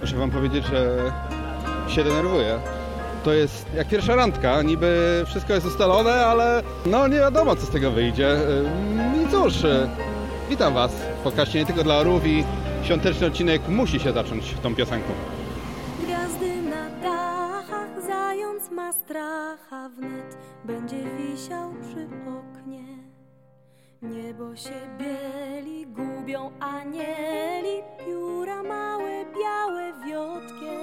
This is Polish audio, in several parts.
Muszę wam powiedzieć, że się denerwuję. To jest jak pierwsza randka, niby wszystko jest ustalone, ale no nie wiadomo co z tego wyjdzie. Ym, I cóż, witam was w podcaście nie tylko dla orłów i świąteczny odcinek musi się zacząć tą piosenką. Gwiazdy na dachach, zając ma stracha wnet będzie wisiał przy oknie. Niebo się bieli, gubią anieli, pióra małe, białe, wiotkie.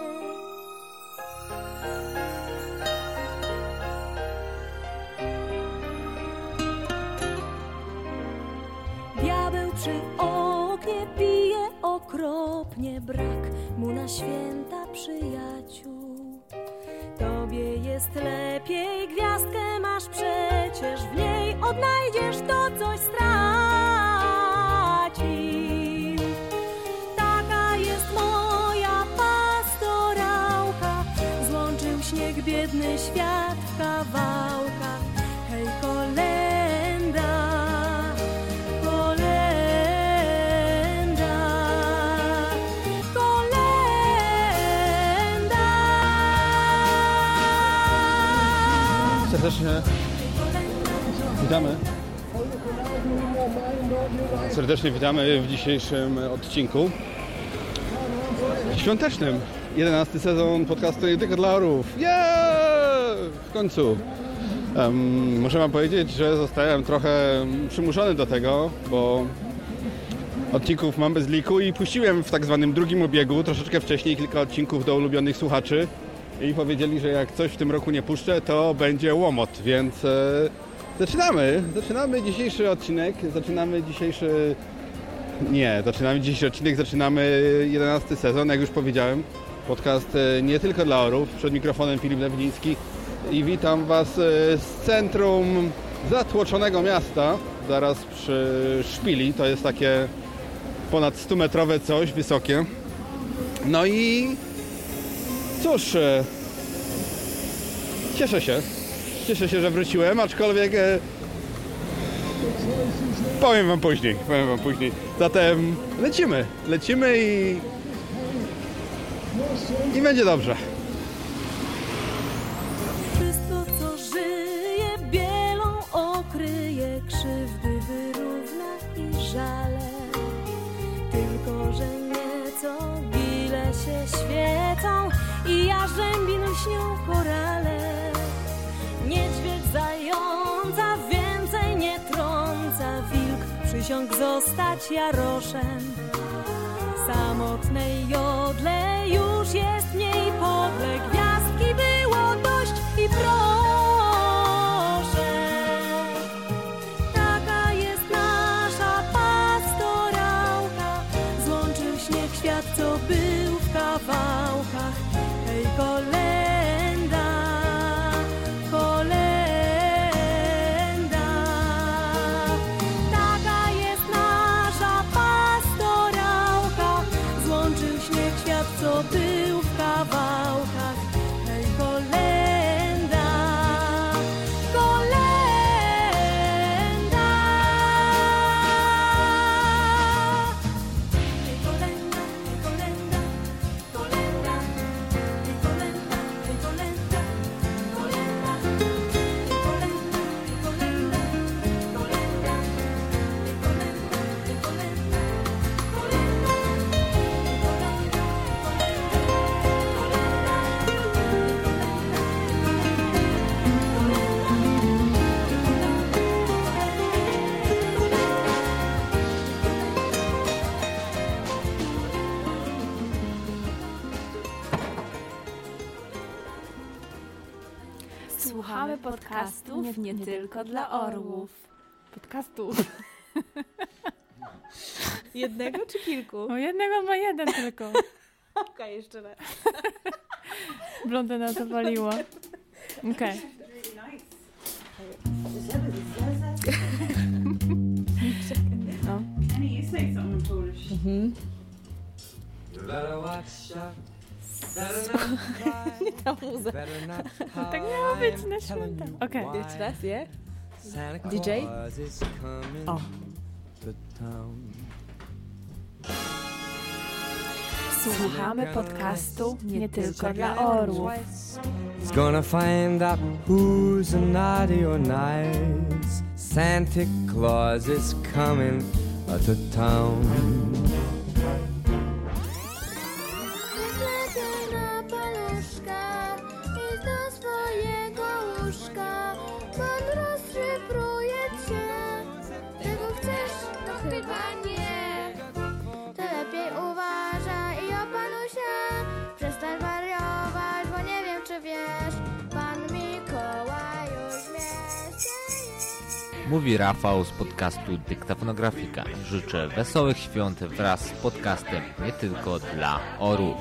Diabeł przy oknie pije okropnie, brak mu na święta przyjaciół. Tobie jest lepiej, gwiazdkę masz przecież, w niej odnajdziesz to, coś stracił. Taka jest moja pastorałka, złączył śnieg biedny świat w kawałkach. Hej, kolenda, kolenda, kolenda. Serdecznie witamy. Serdecznie witamy w dzisiejszym odcinku świątecznym. 11 sezon podcastu nie tylko dla orów. Yeah! W końcu. Um, muszę wam powiedzieć, że zostałem trochę przymuszony do tego, bo odcinków mam bez liku i puściłem w tak zwanym drugim obiegu troszeczkę wcześniej kilka odcinków do ulubionych słuchaczy i powiedzieli, że jak coś w tym roku nie puszczę, to będzie łomot, więc e, zaczynamy. Zaczynamy dzisiejszy odcinek, zaczynamy dzisiejszy... Nie, zaczynamy dzisiejszy odcinek, zaczynamy 11 sezon, jak już powiedziałem. Podcast e, nie tylko dla orów, przed mikrofonem Filip Lewniński i witam Was e, z centrum zatłoczonego miasta, zaraz przy szpili, to jest takie ponad 100-metrowe coś, wysokie. No i cóż, e, cieszę się. Cieszę się, że wróciłem, aczkolwiek e, powiem wam później, powiem wam później. Zatem lecimy, lecimy i i będzie dobrze. Przysiąg zostać jaroszem. Samotnej jodle już jest mniej podle podcastów nie tylko dla orłów. Podcastu. Jednego czy kilku? O jednego ma jeden tylko. Okej, jeszcze raz. Blondyna zawaliła. Okej. No. Kenny, you say something in Polish. You better watch out. Better not cry. Ta muza. Tak miało być na święta. Okej. why. Jeszcze raz, je? DJ? Claus is coming O. Słuchamy podcastu nie tylko dla orłów. He's gonna find out who's naughty or nice. Santa Claus is coming to town. Mówi Rafał z podcastu Dyktafonografika. Życzę wesołych świąt wraz z podcastem nie tylko dla orów.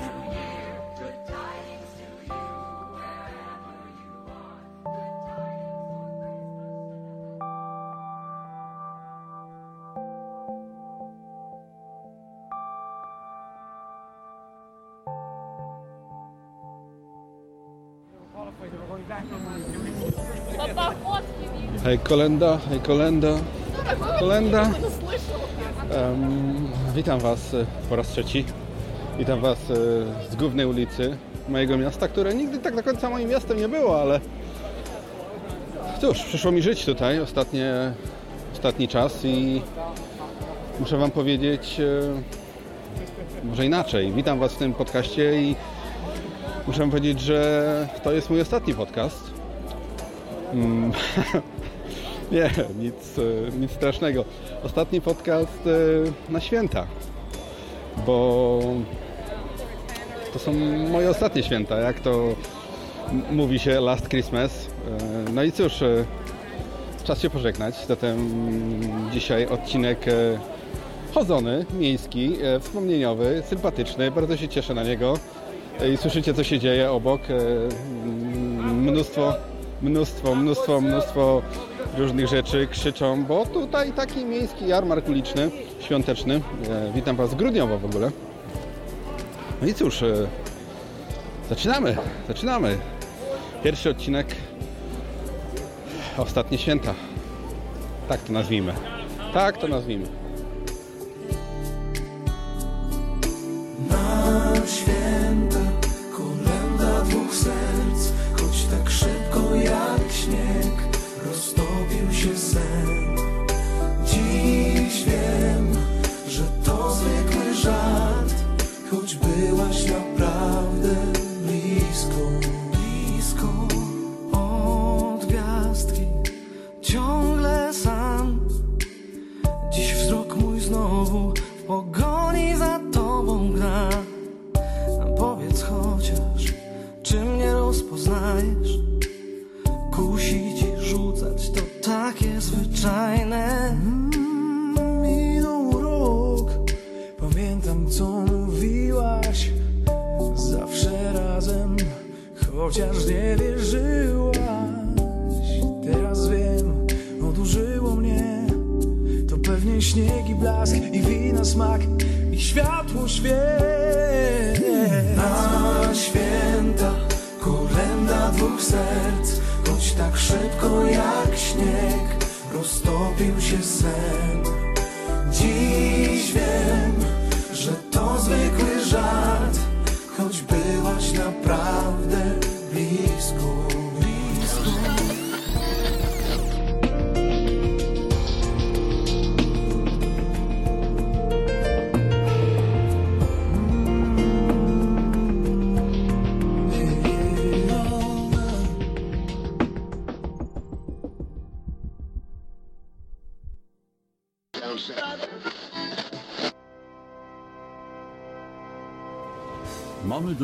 Hej kolenda, hej kolenda, kolenda. Em, witam Was e, po raz trzeci. Witam Was e, z głównej ulicy mojego miasta, które nigdy tak do końca moim miastem nie było, ale cóż, przyszło mi żyć tutaj ostatnie, ostatni czas i muszę Wam powiedzieć e, może inaczej. Witam Was w tym podcaście i muszę powiedzieć, że to jest mój ostatni podcast. Mm, Nie, nic, e, nic strasznego. Ostatni podcast e, na święta, bo to są moje ostatnie święta, jak to mówi się Last Christmas. E, No i cóż, czas się pożegnać. Zatem dzisiaj odcinek chodzony, miejski, wspomnieniowy, sympatyczny. Bardzo się cieszę na niego. I słyszycie, co się dzieje obok. Mnóstwo, mnóstwo, mnóstwo, mnóstwo różnych rzeczy krzyczą, bo tutaj taki miejski jarmark uliczny, świąteczny. E, Witam Was grudniowo w ogóle. No i cóż, e, zaczynamy, zaczynamy. Pierwszy odcinek Ostatnie święta. Tak to nazwijmy. Tak to nazwijmy.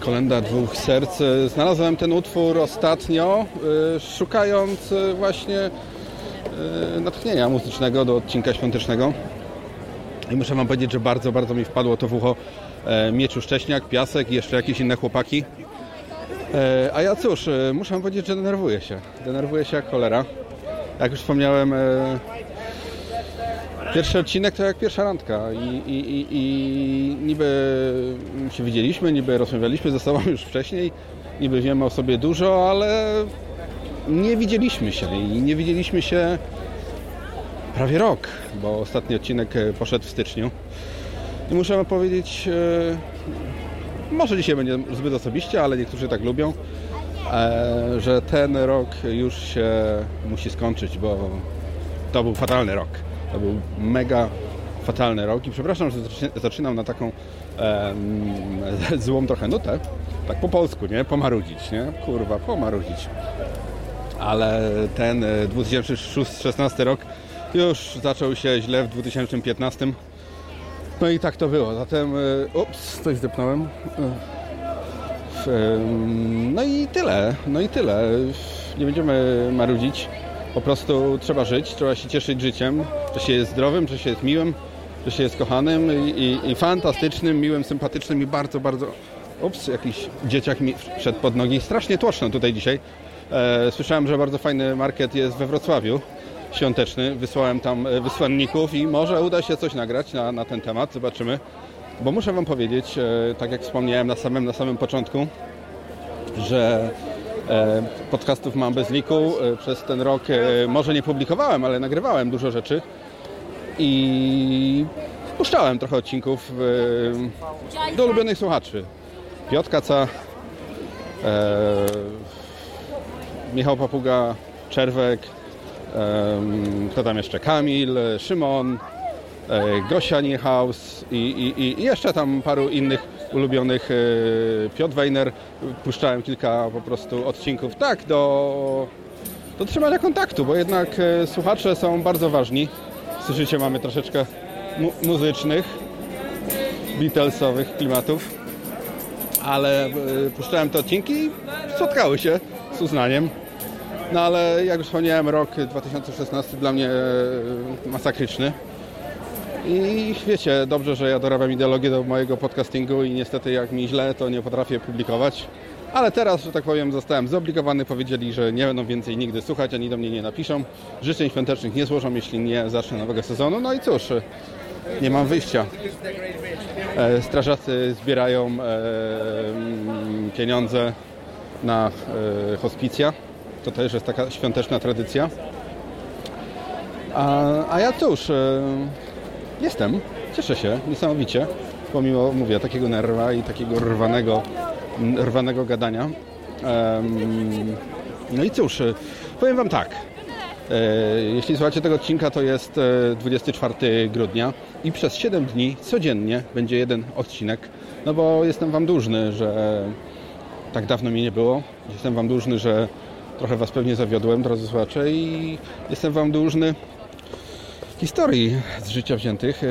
Kolenda dwóch serc. Znalazłem ten utwór ostatnio, e, szukając e, właśnie e, natchnienia muzycznego do odcinka świątecznego. I muszę Wam powiedzieć, że bardzo, bardzo mi wpadło to w ucho e, Mieczu Szcześniak, Piasek i jeszcze jakieś inne chłopaki. E, a ja cóż, e, muszę wam powiedzieć, że denerwuję się. Denerwuję się jak cholera. Jak już wspomniałem, pierwszy odcinek to jak pierwsza randka i, i, i, i niby się widzieliśmy, niby rozmawialiśmy ze sobą już wcześniej, niby wiemy o sobie dużo, ale nie widzieliśmy się i nie widzieliśmy się prawie rok, bo ostatni odcinek poszedł w styczniu. I muszę powiedzieć, e, może dzisiaj będzie zbyt osobiście, ale niektórzy tak lubią, e, że ten rok już się musi skończyć, bo to był fatalny rok. To był mega fatalny rok i przepraszam, że zaczy- zaczynam na taką złą trochę nutę, tak po polsku, nie? Pomarudzić, nie? Kurwa, pomarudzić. Ale ten e, 2016 rok już zaczął się źle w 2015. No i tak to było. Zatem, e, ups, coś zdepnąłem. E, No i tyle, no i tyle. Nie będziemy marudzić. Po prostu trzeba żyć, trzeba się cieszyć życiem, że się jest zdrowym, że się jest miłym, że się jest kochanym i, i, i fantastycznym, miłym, sympatycznym i bardzo, bardzo... Ups, jakiś dzieciak mi wszedł pod nogi. Strasznie tłoczno tutaj dzisiaj. E, słyszałem, że bardzo fajny market jest we Wrocławiu, świąteczny. Wysłałem tam e, wysłanników i może uda się coś nagrać na, na ten temat, zobaczymy. Bo muszę Wam powiedzieć, e, tak jak wspomniałem na samym, na samym początku, że podcastów mam bez liku. E, Przez ten rok e, może nie publikowałem, ale nagrywałem dużo rzeczy i puszczałem trochę odcinków e, do ulubionych słuchaczy. Piotr Kaca, e, Michał Papuga, Czerwek, kto tam jeszcze? Kamil, Szymon, e, Gosia Niehaus i, i, i jeszcze tam paru innych ulubionych. e, Piotr Weiner, puszczałem kilka po prostu odcinków, tak, do, do trzymania kontaktu, bo jednak e, słuchacze są bardzo ważni. Słyszycie, mamy troszeczkę mu- muzycznych, Beatlesowych klimatów, ale e, puszczałem te odcinki i spotkały się z uznaniem. No ale jak już wspomniałem, rok 2016 dla mnie masakryczny. I wiecie, dobrze, że ja dorabiam ideologię do mojego podcastingu i niestety jak mi źle, to nie potrafię publikować. Ale teraz, że tak powiem, zostałem zobligowany. Powiedzieli, że nie będą więcej nigdy słuchać, ani do mnie nie napiszą. Życzeń świątecznych nie złożą, jeśli nie zacznę nowego sezonu. No i cóż, nie mam wyjścia. E, Strażacy zbierają e, mm, pieniądze na e, hospicja. To też jest taka świąteczna tradycja. A, a ja cóż, jestem, cieszę się niesamowicie, pomimo, mówię, takiego nerwa i takiego rwanego, rwanego gadania. No i cóż, e, powiem Wam tak. E, Jeśli słuchacie tego odcinka, to jest e, 24 grudnia i przez 7 dni codziennie będzie jeden odcinek, no bo jestem Wam dłużny, że tak dawno mnie nie było. Jestem Wam dłużny, że trochę Was pewnie zawiodłem, drodzy słuchacze, i jestem Wam dłużny historii z życia wziętych. E,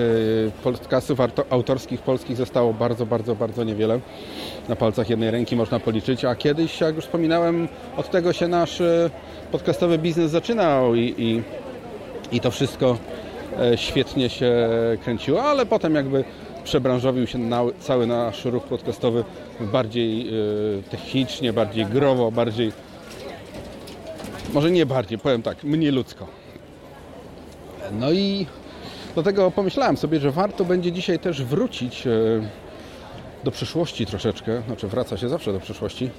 Podcastów autorskich polskich zostało bardzo, bardzo, bardzo niewiele. Na palcach jednej ręki można policzyć, a kiedyś, jak już wspominałem, od tego się nasz e, podcastowy biznes zaczynał i, i, i to wszystko e, świetnie się kręciło, ale potem jakby przebranżowił się na, cały nasz ruch podcastowy bardziej technicznie, bardziej growo, bardziej może nie bardziej, powiem tak, mniej ludzko. No i dlatego pomyślałem sobie, że warto będzie dzisiaj też wrócić e, do przeszłości troszeczkę. Znaczy wraca się zawsze do przeszłości,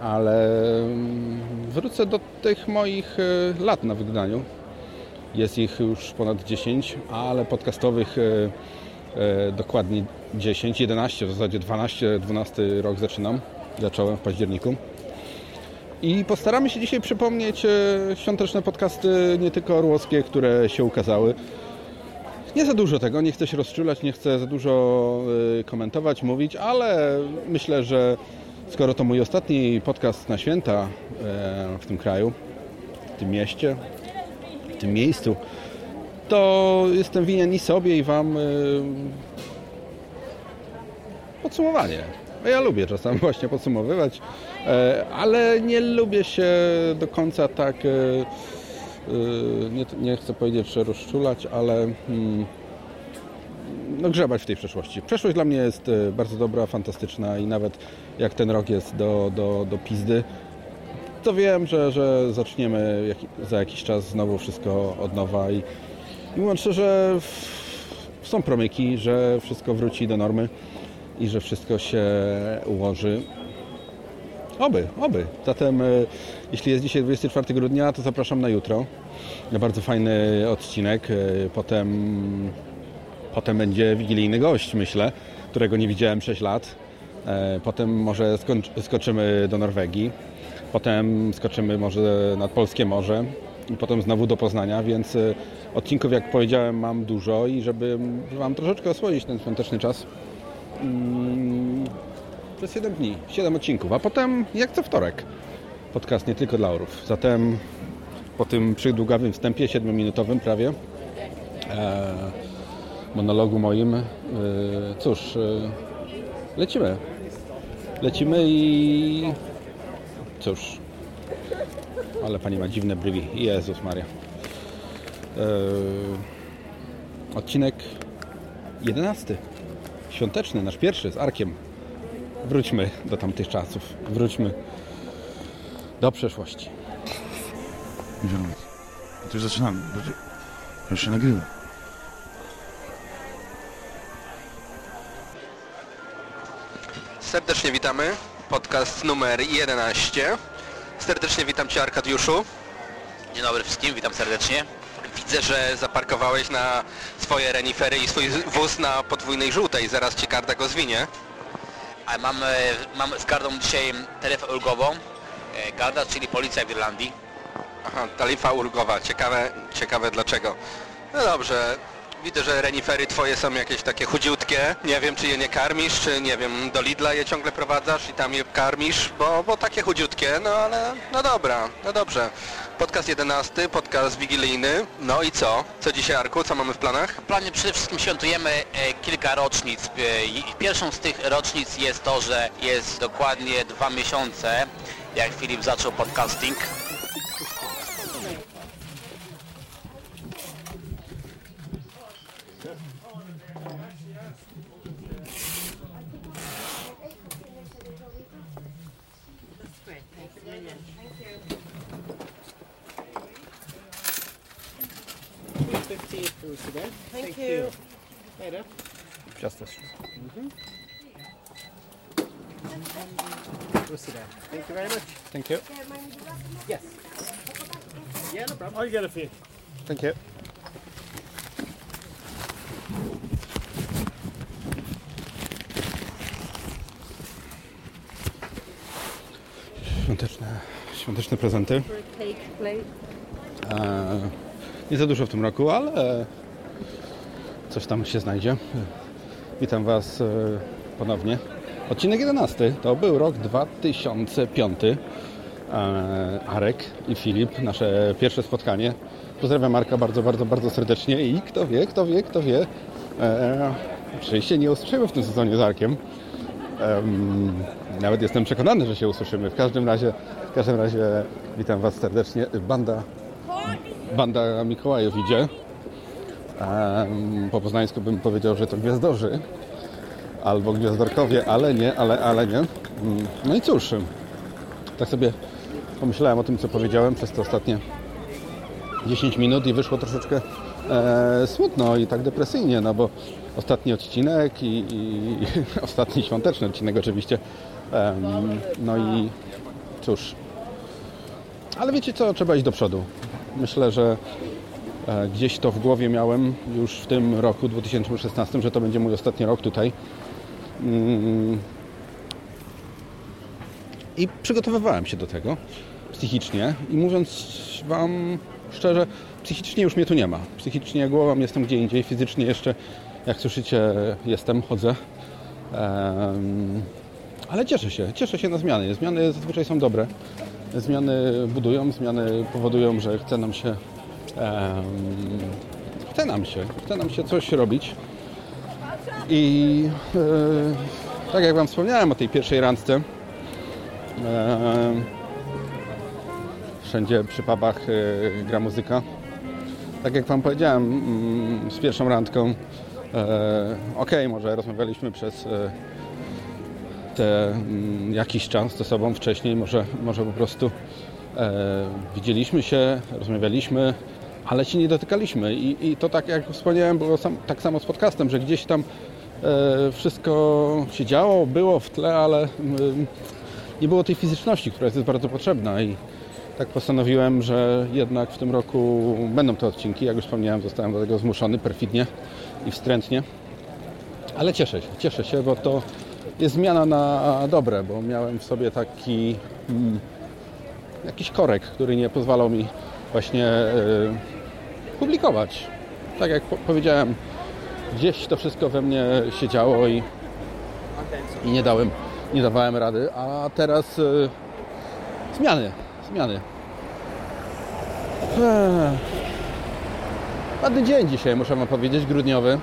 ale mm, wrócę do tych moich e, lat na wygnaniu. Jest ich już ponad 10, ale podcastowych e, dokładnie 10, 11, w zasadzie 12, 12 rok zaczynam. Zacząłem w październiku. I postaramy się dzisiaj przypomnieć e, świąteczne podcasty, nie tylko orłowskie, które się ukazały. Nie za dużo tego, nie chcę się rozczulać, nie chcę za dużo e, komentować, mówić, ale myślę, że skoro to mój ostatni podcast na święta e, w tym kraju, w tym mieście, w tym miejscu, to jestem winien i sobie, i Wam podsumowanie. Ja lubię czasami właśnie podsumowywać, ale nie lubię się do końca tak, e, e, nie, nie chcę powiedzieć, że rozczulać, ale mm, no, grzebać w tej przeszłości. Przeszłość dla mnie jest e, bardzo dobra, fantastyczna i nawet jak ten rok jest do, do, do pizdy, to wiem, że, że zaczniemy jak, za jakiś czas znowu wszystko od nowa i, i mówiąc szczerze, w- są promyki, że wszystko wróci do normy i że wszystko się ułoży. Oby, oby. Zatem, e, jeśli jest dzisiaj 24 grudnia, to zapraszam na jutro. Na bardzo fajny odcinek. E, Potem, potem będzie wigilijny gość, myślę, którego nie widziałem 6 lat. E, Potem może skoczymy do Norwegii. Potem skoczymy może nad Polskie Morze i potem znowu do Poznania, więc odcinków, jak powiedziałem, mam dużo i żeby Wam troszeczkę oswoić ten świąteczny czas, mm, przez 7 dni, 7 odcinków, a potem jak co wtorek podcast nie tylko dla orów. Zatem po tym przydługawym wstępie, 7-minutowym prawie, e, monologu moim, e, cóż, e, lecimy. Lecimy i cóż, ale pani ma dziwne brwi. Jezus Maria. E, odcinek 11. Świąteczny, nasz pierwszy z Arkiem. Wróćmy do tamtych czasów. Wróćmy do przeszłości. Idziemy. To już zaczynamy. Już się nagrywa. Serdecznie witamy. Podcast numer 11. Serdecznie witam Cię Arkadiuszu. Dzień dobry wszystkim, witam serdecznie. Widzę, że zaparkowałeś na swoje renifery i swój wóz na podwójnej żółtej. Zaraz Ci karta go zwinie. A mam, e, mam z gardą dzisiaj taryfę ulgową. E, Garda, czyli policja w Irlandii. Aha, tarifa ulgowa. Ciekawe, ciekawe dlaczego. No dobrze. Widzę, że renifery Twoje są jakieś takie chudziutkie. Nie wiem, czy je nie karmisz, czy nie wiem, do Lidla je ciągle prowadzasz i tam je karmisz, bo, bo takie chudziutkie, no ale no dobra, no dobrze. Podcast 11, podcast wigilijny. No i co? Co dzisiaj, Arku? Co mamy w planach? W planie przede wszystkim świętujemy e, kilka rocznic. E, pierwszą z tych rocznic jest to, że jest dokładnie dwa miesiące, jak Filip zaczął podcasting. Thank you. 58 for today. Thank, Thank you. Later. Ciasteczko. Mhm. Today. Thank you very much. Thank you. Yes. Yeah, no problem. I'll get it for you. Thank you. Świąteczne, świąteczne prezenty. Cake nie za dużo w tym roku, ale coś tam się znajdzie. Witam Was e, ponownie. Odcinek 11 to był rok 2005. E, Arek i Filip, nasze pierwsze spotkanie. Pozdrawiam Marka bardzo, bardzo, bardzo serdecznie i kto wie, kto wie, kto wie, e, czy się nie usłyszymy w tym sezonie z Arkiem. Em, nawet jestem przekonany, że się usłyszymy. W każdym razie, w każdym razie witam Was serdecznie. Banda, banda Mikołajów idzie. Po poznańsku bym powiedział, że to gwiazdorzy albo gwiazdorkowie, ale nie, ale, ale nie. Mm, No i cóż, tak sobie pomyślałem o tym, co powiedziałem przez te ostatnie 10 minut i wyszło troszeczkę e, smutno i tak depresyjnie, no bo ostatni odcinek i, i ostatni świąteczny odcinek oczywiście. Em, no i cóż. Ale wiecie co, trzeba iść do przodu. Myślę, że e, gdzieś to w głowie miałem już w tym roku 2016, że to będzie mój ostatni rok tutaj. Mm. I przygotowywałem się do tego psychicznie i mówiąc Wam szczerze, psychicznie już mnie tu nie ma. Psychicznie głową jestem gdzie indziej, fizycznie jeszcze, jak słyszycie, jestem, chodzę. Ale cieszę się, cieszę się na zmiany. Zmiany zazwyczaj są dobre. Zmiany budują, zmiany powodują, że chce nam się em, chce nam się, chce nam się coś robić. I e, tak jak Wam wspomniałem o tej pierwszej randce, e, wszędzie przy pubach e, gra muzyka. Tak jak Wam powiedziałem, mm, z pierwszą randką E, Okej, może rozmawialiśmy przez e, te mm, jakiś czas ze sobą wcześniej, może, może po prostu e, widzieliśmy się, rozmawialiśmy, ale się nie dotykaliśmy. I, i to tak jak wspomniałem, było sam, tak samo z podcastem, że gdzieś tam e, wszystko się działo, było w tle, ale mm, nie było tej fizyczności, która jest bardzo potrzebna i tak postanowiłem, że jednak w tym roku będą te odcinki. Jak już wspomniałem, zostałem do tego zmuszony perfidnie i wstrętnie. Ale cieszę się, cieszę się, bo to jest zmiana na dobre, bo miałem w sobie taki mm, jakiś korek, który nie pozwalał mi właśnie e, publikować. Tak jak po powiedziałem, gdzieś to wszystko we mnie się działo i, i nie dałem, nie dawałem rady, a teraz e, zmiany, zmiany. Ładny dzień dzisiaj, muszę Wam powiedzieć, grudniowy.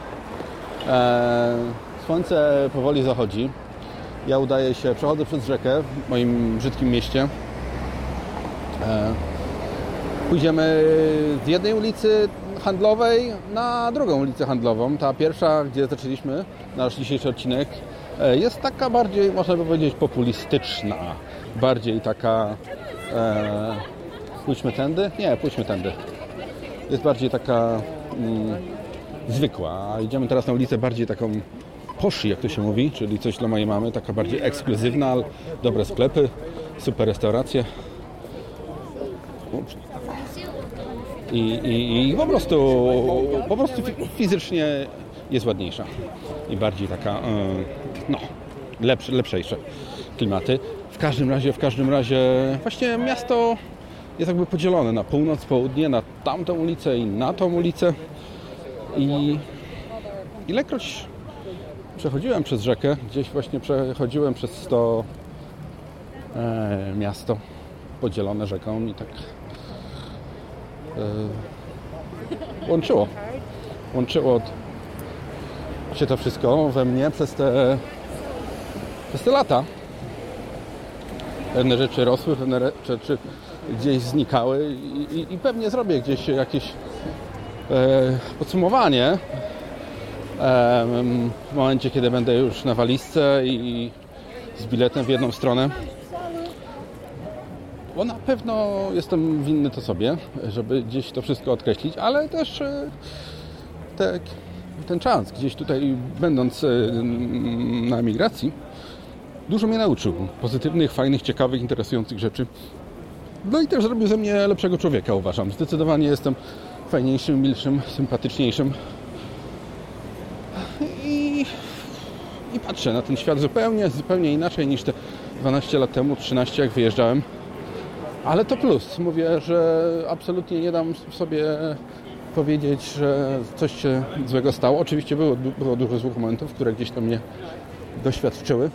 E, słońce powoli zachodzi. Ja udaję się, przechodzę przez rzekę w moim brzydkim mieście. E, pójdziemy z jednej ulicy handlowej na drugą ulicę handlową. Ta pierwsza, gdzie zaczęliśmy nasz dzisiejszy odcinek, e, jest taka bardziej, można by powiedzieć, populistyczna. Bardziej taka... E, pójdźmy tędy? Nie, pójdźmy tędy. Jest bardziej taka mm, zwykła. Idziemy teraz na ulicę bardziej taką poszy, jak to się mówi, czyli coś dla mojej mamy, taka bardziej ekskluzywna, ale dobre sklepy, super restauracje. I, i, i po prostu po prostu fi- fizycznie jest ładniejsza i bardziej taka e, no, lepsze, lepszejsze klimaty. W każdym razie, w każdym razie właśnie miasto jest jakby podzielone na północ, południe, na tamtą ulicę i na tą ulicę. I ilekroć przechodziłem przez rzekę, gdzieś właśnie przechodziłem przez to e, miasto podzielone rzeką i tak e, łączyło. Łączyło się to wszystko we mnie przez te, przez te lata. Pewne rzeczy rosły, pewne rzeczy gdzieś znikały i, i, i pewnie zrobię gdzieś jakieś e, podsumowanie w momencie, kiedy będę już na walizce i z biletem w jedną stronę. Bo na pewno jestem winny to sobie, żeby gdzieś to wszystko odkreślić, ale też te, ten czas, gdzieś tutaj będąc e, na emigracji, dużo mnie nauczył. Pozytywnych, fajnych, ciekawych, interesujących rzeczy. No i też zrobił ze mnie lepszego człowieka, uważam. Zdecydowanie jestem fajniejszym, milszym, sympatyczniejszym. I, I patrzę na ten świat zupełnie, zupełnie inaczej niż te 12 lat temu, 13 jak wyjeżdżałem. Ale to plus. Mówię, że absolutnie nie dam sobie powiedzieć, że coś się złego stało. Oczywiście było, było dużo złych momentów, które gdzieś tam mnie doświadczyły.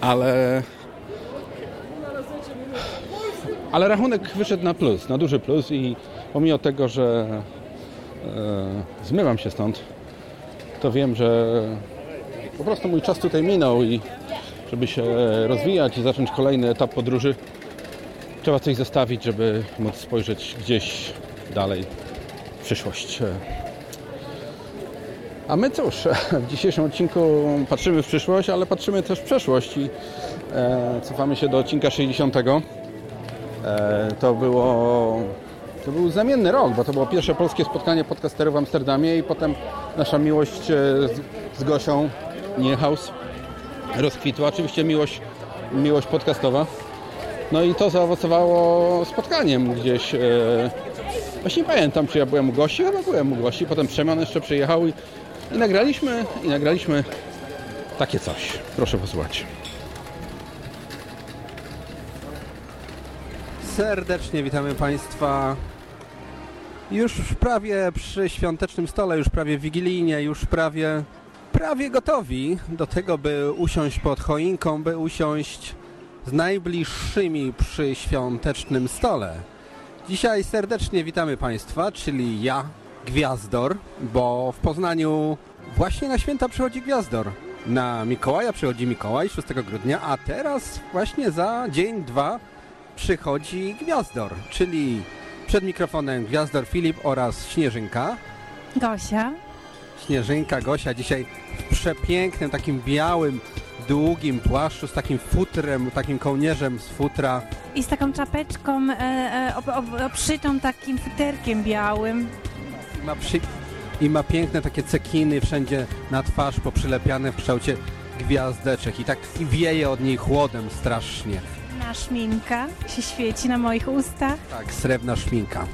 Ale ale rachunek wyszedł na plus, na duży plus i pomimo tego, że e, zmywam się stąd, to wiem, że po prostu mój czas tutaj minął i żeby się rozwijać i zacząć kolejny etap podróży, trzeba coś zostawić, żeby móc spojrzeć gdzieś dalej w przyszłość. A my cóż, w dzisiejszym odcinku patrzymy w przyszłość, ale patrzymy też w przeszłość i e, cofamy się do odcinka 60. E, to było to był znamienny rok, bo to było pierwsze polskie spotkanie podcasterów w Amsterdamie i potem nasza miłość e, z, z Gosią Niehaus rozkwitła. Oczywiście miłość, miłość podcastowa. No i to zaowocowało spotkaniem gdzieś. E, właśnie nie pamiętam, czy ja byłem u Gosi, chyba byłem u Gosi. Potem Przemian jeszcze przyjechał i, i nagraliśmy, i nagraliśmy takie coś. Proszę posłuchać. Serdecznie witamy Państwa już prawie przy świątecznym stole, już prawie wigilijnie, już prawie, prawie gotowi do tego, by usiąść pod choinką, by usiąść z najbliższymi przy świątecznym stole. Dzisiaj serdecznie witamy Państwa, czyli ja, Gwiazdor, bo w Poznaniu właśnie na święta przychodzi Gwiazdor. Na Mikołaja przychodzi Mikołaj 6 grudnia, a teraz właśnie za dzień, dwa przychodzi Gwiazdor, czyli przed mikrofonem Gwiazdor Filip oraz Śnieżynka. Gosia. Śnieżynka, Gosia dzisiaj w przepięknym, takim białym, długim płaszczu z takim futrem, takim kołnierzem z futra. I z taką czapeczką e, e, ob, ob, obszytą takim futerkiem białym. I ma, przy... I ma piękne takie cekiny wszędzie na twarz poprzylepiane w kształcie gwiazdeczek i tak i wieje od niej chłodem strasznie. Na szminka się świeci na moich ustach. Tak, srebrna szminka.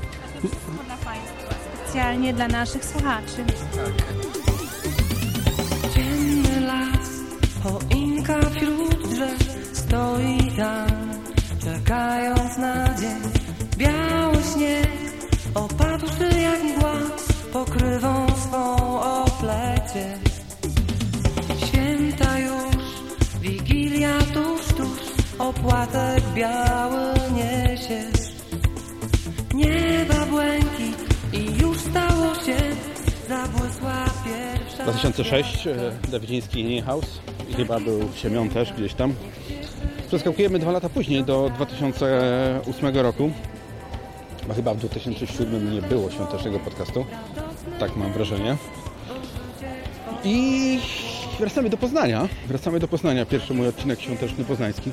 Dla Państwa, specjalnie dla naszych słuchaczy. Ciemny las, choinka wśród drzew Stoi tam, czekając na dzień. Biały śnieg, opadłszy jak mgła Pokrywą swą oplecie. Święta już, wigilia tuż, tuż Opłatek biały niesie Nieba błękit i już stało się Zabłysła pierwsza 2006, e, Dawidziński nie House i chyba był Siemion też gdzieś tam. Przeskakujemy dwa lata później do 2008 roku. Bo chyba w 2007 nie było świątecznego podcastu. Tak mam wrażenie. I wracamy do Poznania. Wracamy do Poznania. Pierwszy mój odcinek świąteczny poznański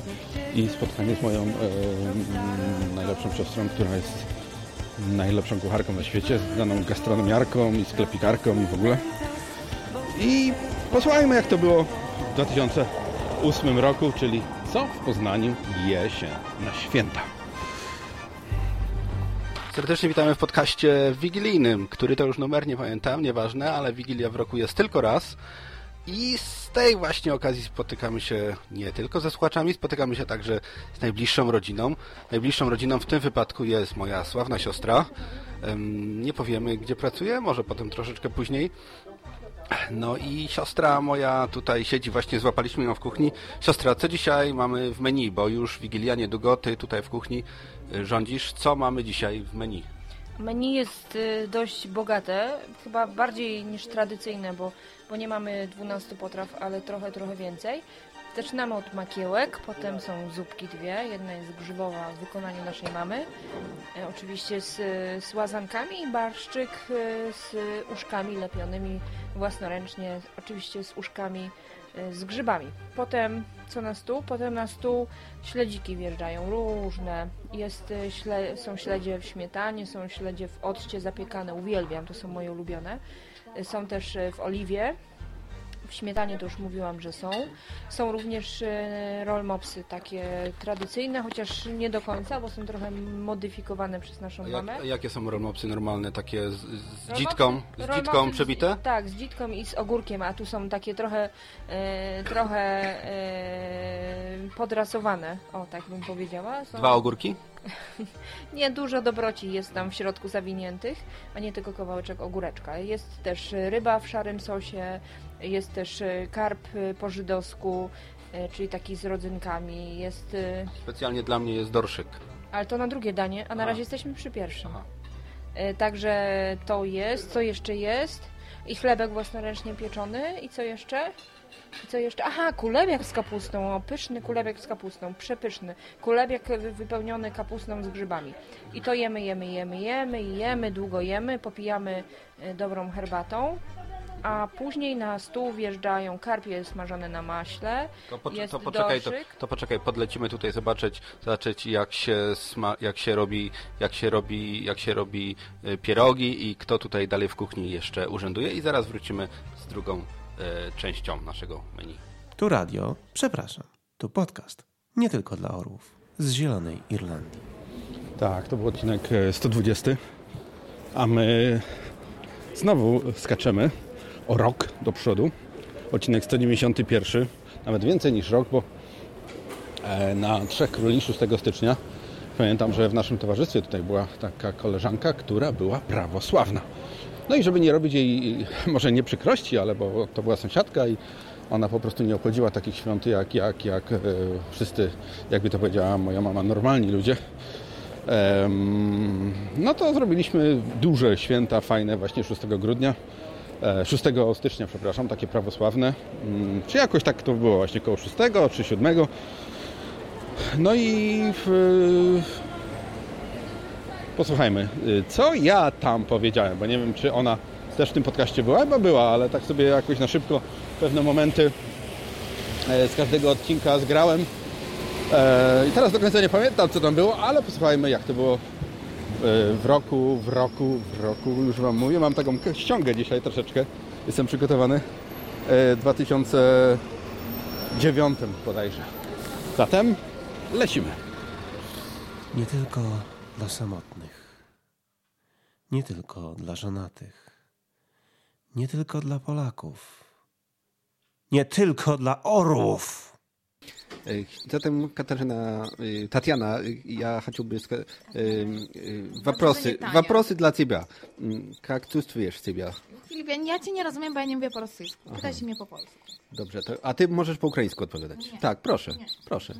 i spotkanie z moją e, mm, najlepszą siostrą, która jest najlepszą kucharką na świecie, znaną gastronomiarką i sklepikarką i w ogóle. I posłuchajmy jak to było w 2008 roku, czyli co w Poznaniu je się na święta. Serdecznie witamy w podcaście wigilijnym, który to już numer nie pamiętam, nieważne, ale Wigilia w roku jest tylko raz. I z tej właśnie okazji spotykamy się nie tylko ze słuchaczami, spotykamy się także z najbliższą rodziną. Najbliższą rodziną w tym wypadku jest moja sławna siostra. Nie powiemy, gdzie pracuje, może potem troszeczkę później. No i siostra moja tutaj siedzi, właśnie złapaliśmy ją w kuchni. Siostra, co dzisiaj mamy w menu? Bo już Wigilia niedługo, ty tutaj w kuchni y, rządzisz. Co mamy dzisiaj w menu? Menu jest y, dość bogate, chyba bardziej niż tradycyjne, bo, bo nie mamy 12 potraw, ale trochę, trochę więcej. Zaczynamy od makiełek, potem są zupki dwie. Jedna jest grzybowa w wykonaniu naszej mamy. E, oczywiście z, z łazankami i barszczyk e, z uszkami lepionymi własnoręcznie, oczywiście z uszkami e, z grzybami. Potem co na stół? Potem na stół śledziki wjeżdżają, różne. Jest, e, śle, są śledzie w śmietanie, są śledzie w occie zapiekane, uwielbiam, to są moje ulubione. Są też w oliwie, w śmietanie to już mówiłam, że są. Są również e, roll mopsy takie tradycyjne, chociaż nie do końca, bo są trochę modyfikowane przez naszą Jak, mamę. jakie są rolmopsy normalne, takie z, z dzitką, z dzitką przebite? Z, tak, z dzitką i z ogórkiem, a tu są takie trochę, e, trochę e, podrasowane, o tak bym powiedziała. Są, Dwa ogórki? nie, dużo dobroci jest tam w środku zawiniętych, a nie tylko kawałeczek ogóreczka. Jest też ryba w szarym sosie, jest też e, karp e, po żydowsku, e, czyli taki z rodzynkami, jest... Specjalnie dla mnie jest dorszyk. Ale to na drugie danie, a na Aha. razie jesteśmy przy pierwszym. E, Także to jest, co jeszcze jest? I chlebek własnoręcznie pieczony. I co jeszcze? I co jeszcze? Aha, kulebiak z kapustą. O, pyszny kulebiak z kapustą. Przepyszny. Kulebiak wy- wypełniony kapustą z grzybami. I to jemy, jemy, jemy, jemy, jemy, długo jemy. Popijamy dobrą herbatą. A później na stół wjeżdżają karpie smażone na maśle. To, po, jest to, poczekaj, to, to poczekaj, podlecimy tutaj zobaczyć, zobaczyć jak się, sma, jak się robi, jak się robi, jak się robi y, pierogi i kto tutaj dalej w kuchni jeszcze urzęduje i zaraz wrócimy z drugą y, częścią naszego menu. Tu radio, przepraszam, tu podcast. Nie tylko dla orłów. Z Zielonej Irlandii. Tak, to był odcinek e, 120, a my znowu skaczemy o rok do przodu. Odcinek 191, nawet więcej niż rok, bo e, na Trzech Króli 6 stycznia pamiętam, że w naszym towarzystwie tutaj była taka koleżanka, która była prawosławna. No i żeby nie robić jej może nie przykrości, ale bo to była sąsiadka i ona po prostu nie obchodziła takich świąt jak, jak, jak e, wszyscy, jakby to powiedziała moja mama, normalni ludzie. No to zrobiliśmy duże święta, fajne właśnie 6 grudnia. E, 6 stycznia, przepraszam, takie prawosławne. Mm, Czy jakoś tak to było właśnie koło 6 czy 7. No i w, posłuchajmy, y, co ja tam powiedziałem, bo nie wiem, czy ona też w tym podcaście była, chyba była, ale tak sobie jakoś na szybko pewne momenty e, z każdego odcinka zgrałem. E, I teraz do końca nie pamiętam, co tam było, ale posłuchajmy, jak to było e, w roku, w roku, w roku, już Wam mówię. Mam taką ściągę dzisiaj troszeczkę. Jestem przygotowany. E, 2009 bodajże. Zatem lecimy. Nie tylko dla samotnych, nie tylko dla żonatych, nie tylko dla Polaków, nie tylko dla orłów. Zatem Katarzyna, y, Tatiana, y, я хочу бы сказать, вопросы, вопросы dla Ciebie. Jak czujesz siebie? Filipie, ja cię nie rozumiem, bo ja nie mówię po rosyjsku. Pytaj mnie po polsku. Dobrze, to, a ty możesz po ukraińsku odpowiadać. Nie. Tak, proszę, Nie. proszę.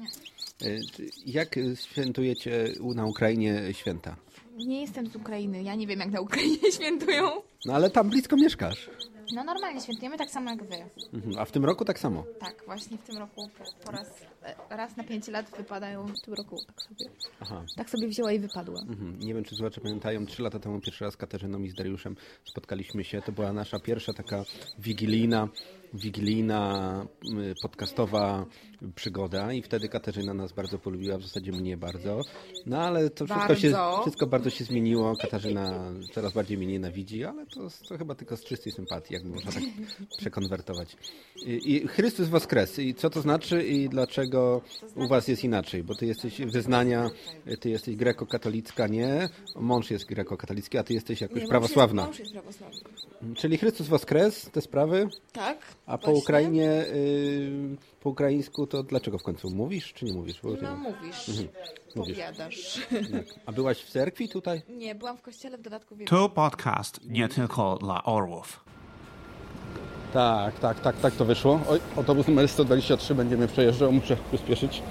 Y, czy- Jak świętujecie u- na Ukrainie święta? Nie jestem z Ukrainy, ja nie wiem jak na Ukrainie świętują. No ale tam blisko mieszkasz. No normalnie świętujemy tak samo jak wy. Mhm. A w tym roku tak samo. Tak, właśnie w tym roku po, po raz, e, raz na 5 lat wypadają w tym roku tak sobie. Aha. Tak sobie wzięła i wypadła. Mhm. Nie wiem, czy słuchacze pamiętają, trzy lata temu pierwszy raz z Katarzyną i z Dariuszem spotkaliśmy się. To była nasza pierwsza taka wigilijna, wigilijna y, podcastowa przygoda i wtedy Katarzyna nas bardzo polubiła, w zasadzie mnie bardzo. No ale to wszystko, się, Bardzo. wszystko bardzo się zmieniło. Katarzyna coraz bardziej mnie nienawidzi, ale to, to chyba tylko z czystej sympatii, jakby można tak przekonwertować. I, I Chrystus Woskres. I co to znaczy i dlaczego u was jest inaczej? Bo ty jesteś wyznania, ty jesteś grekokatolicka, nie? Mąż jest grekokatolicki, a ty jesteś jakoś Nie, mąż prawosławna. Jest, mąż jest prawosławny. Czyli Chrystus Woskres, te sprawy? Tak, A po właśnie. Ukrainie, y, po ukraińsku to dlaczego w końcu? Mówisz czy nie mówisz? Bo No wiem. mówisz, Mhm. Powiadasz. Tak. A byłaś w cerkwi tutaj? Nie, byłam w kościele w dodatku w To podcast nie tylko dla orłów. Tak, tak, tak, tak to wyszło. Oj, autobus numer 123 będzie mnie przejeżdżał, muszę przyspieszyć.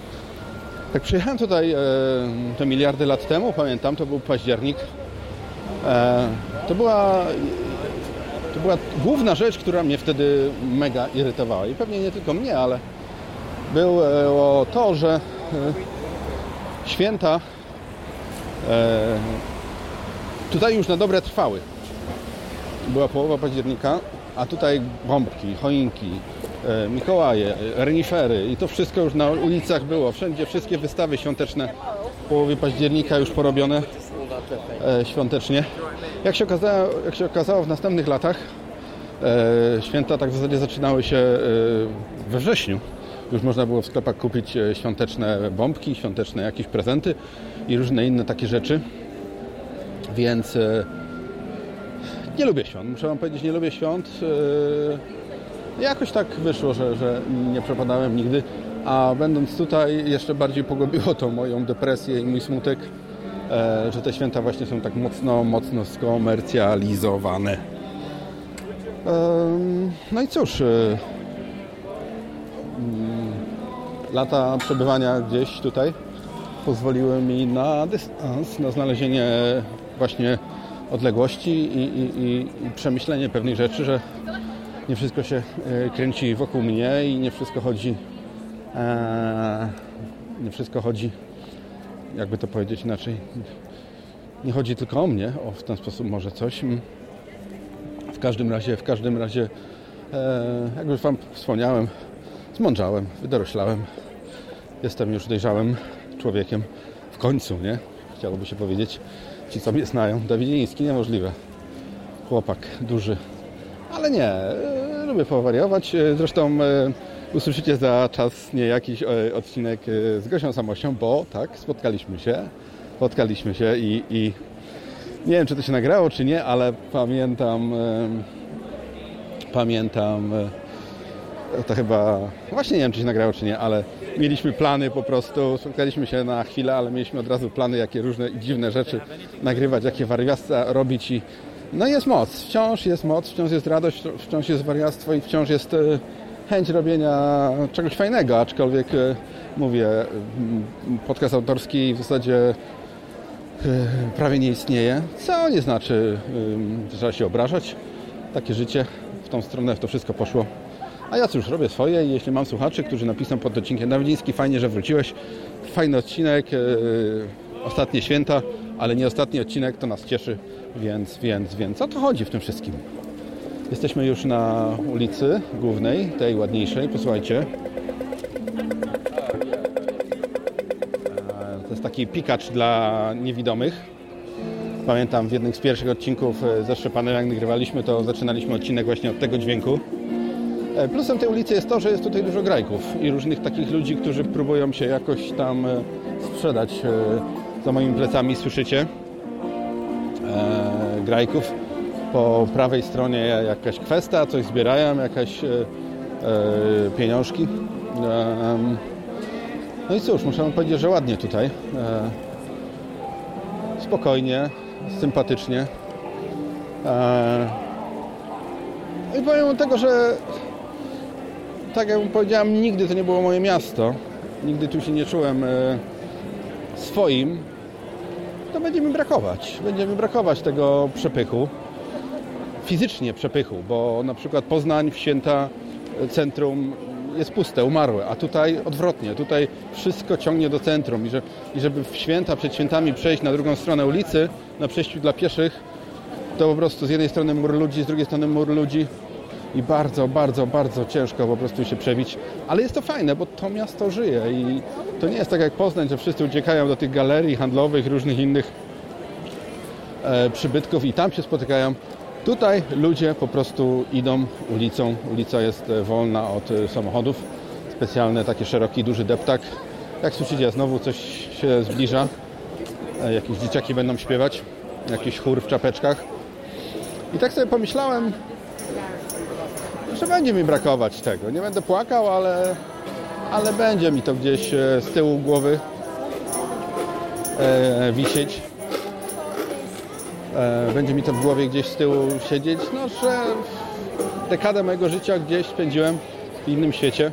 Tak przyjechałem tutaj e, te miliardy lat temu, pamiętam, to był październik. E, to była to była główna rzecz, która mnie wtedy mega irytowała. I pewnie nie tylko mnie, ale było to, że e, święta e, tutaj już na dobre trwały. Była połowa października, a tutaj bombki, choinki, e, Mikołaje, renifery i to wszystko już na ulicach było. Wszędzie wszystkie wystawy świąteczne w połowie października już porobione świątecznie. Jak się, okazało, jak się okazało w następnych latach e, święta tak w zasadzie zaczynały się e, we wrześniu. Już można było w sklepach kupić e, świąteczne bombki, świąteczne jakieś prezenty i różne inne takie rzeczy. Więc e, nie lubię świąt, muszę Wam powiedzieć, nie lubię świąt. Jakoś tak wyszło, że, że nie przepadałem nigdy, a będąc tutaj jeszcze bardziej pogłębiło to moją depresję i mój smutek, e, że te święta właśnie są tak mocno, mocno skomercjalizowane. No i cóż, e, mm, lata przebywania gdzieś tutaj pozwoliły mi na dystans, na znalezienie właśnie odległości i, i, i, i przemyślenie pewnych rzeczy, że nie wszystko się e, kręci wokół mnie i nie wszystko chodzi e, nie wszystko chodzi jakby to powiedzieć inaczej nie chodzi tylko o mnie, o w ten sposób może coś. Mm. w każdym razie, w każdym razie e, jak już Wam wspomniałem zmądrzałem, wydoroślałem. Jestem już dojrzałym człowiekiem w końcu, nie? Chciałoby się powiedzieć. Ci co mnie znają, Dawidziński niemożliwe. Chłopak duży. Ale nie, e, lubię powariować. E, zresztą e, usłyszycie za czas nie jakiś e, odcinek e, z Gosią Samosią, bo tak, spotkaliśmy się. Spotkaliśmy się i, i nie wiem czy to się nagrało czy nie, ale pamiętam e, pamiętam to chyba, właśnie nie wiem czy się nagrało czy nie, ale mieliśmy plany po prostu, spotkaliśmy się na chwilę, ale mieliśmy od razu plany, jakie różne dziwne rzeczy nagrywać, jakie wariactwa robić i no jest moc, wciąż jest moc, wciąż jest radość, wciąż jest wariactwo i wciąż jest chęć robienia czegoś fajnego, aczkolwiek e, mówię, podcast autorski w zasadzie e, prawie nie istnieje, co nie znaczy, e, że trzeba się obrażać. Takie życie w tą stronę w to wszystko poszło. A ja cóż, robię swoje i jeśli mam słuchaczy, którzy napiszą pod odcinkiem Dawidziński, fajnie, że wróciłeś, fajny odcinek, ostatnie święta, ale nie ostatni odcinek, to nas cieszy, więc, więc, więc o to chodzi w tym wszystkim. Jesteśmy już na ulicy głównej, tej ładniejszej. Posłuchajcie. E, To jest taki pikacz dla niewidomych. Pamiętam w jednym z pierwszych odcinków e, ze Szczepanem, jak nagrywaliśmy, to zaczynaliśmy odcinek właśnie od tego dźwięku. E, Plusem tej ulicy jest to, że jest tutaj dużo grajków i różnych takich ludzi, którzy próbują się jakoś tam sprzedać. Za moimi plecami słyszycie grajków. Po prawej stronie jakaś kwesta, coś zbierają, jakaś e, e, pieniążki. No i cóż, muszę powiedzieć, że ładnie tutaj. E, Spokojnie, sympatycznie. I powiem tego, że tak jak powiedziałem, nigdy to nie było moje miasto. Nigdy tu się nie czułem swoim. To będzie mi brakować. Będzie mi brakować tego przepychu. Fizycznie przepychu, bo na przykład Poznań w święta e, centrum jest puste, umarłe, a tutaj odwrotnie. Tutaj wszystko ciągnie do centrum i, że, i żeby w święta, przed świętami przejść na drugą stronę ulicy, na przejściu dla pieszych, to po prostu z jednej strony mur ludzi, z drugiej strony mur ludzi i bardzo, bardzo, bardzo ciężko po prostu się przebić. Ale jest to fajne, bo to miasto żyje i to nie jest tak jak Poznań, że wszyscy uciekają do tych galerii handlowych, różnych innych e, przybytków i tam się spotykają. Tutaj ludzie po prostu idą ulicą. Ulica jest e, wolna od e, samochodów. Specjalny taki szeroki, duży deptak. Jak słyszycie, znowu coś się zbliża. E, Jakieś dzieciaki będą śpiewać. Jakiś chór w czapeczkach. I tak sobie pomyślałem, że będzie mi brakować tego. Nie będę płakał, ale, ale będzie mi to gdzieś z tyłu głowy wisieć. E, będzie mi to w głowie gdzieś z tyłu siedzieć, no, że dekadę mojego życia gdzieś spędziłem w innym świecie.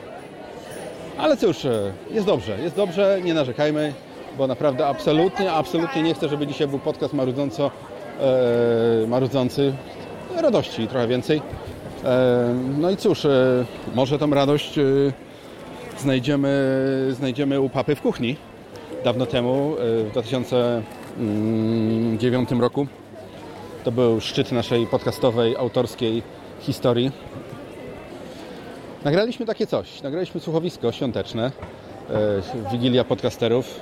Ale cóż, e, jest dobrze, jest dobrze, nie narzekajmy, bo naprawdę absolutnie, absolutnie nie chcę, żeby dzisiaj był podcast marudząco, e, marudzący. Radości trochę więcej. E, no i cóż, e, może tą radość e, znajdziemy, znajdziemy u papy w kuchni. Dawno temu, e, w 2009 roku, to był szczyt naszej podcastowej, autorskiej historii. Nagraliśmy takie coś. Nagraliśmy słuchowisko świąteczne, e, Wigilia podcasterów.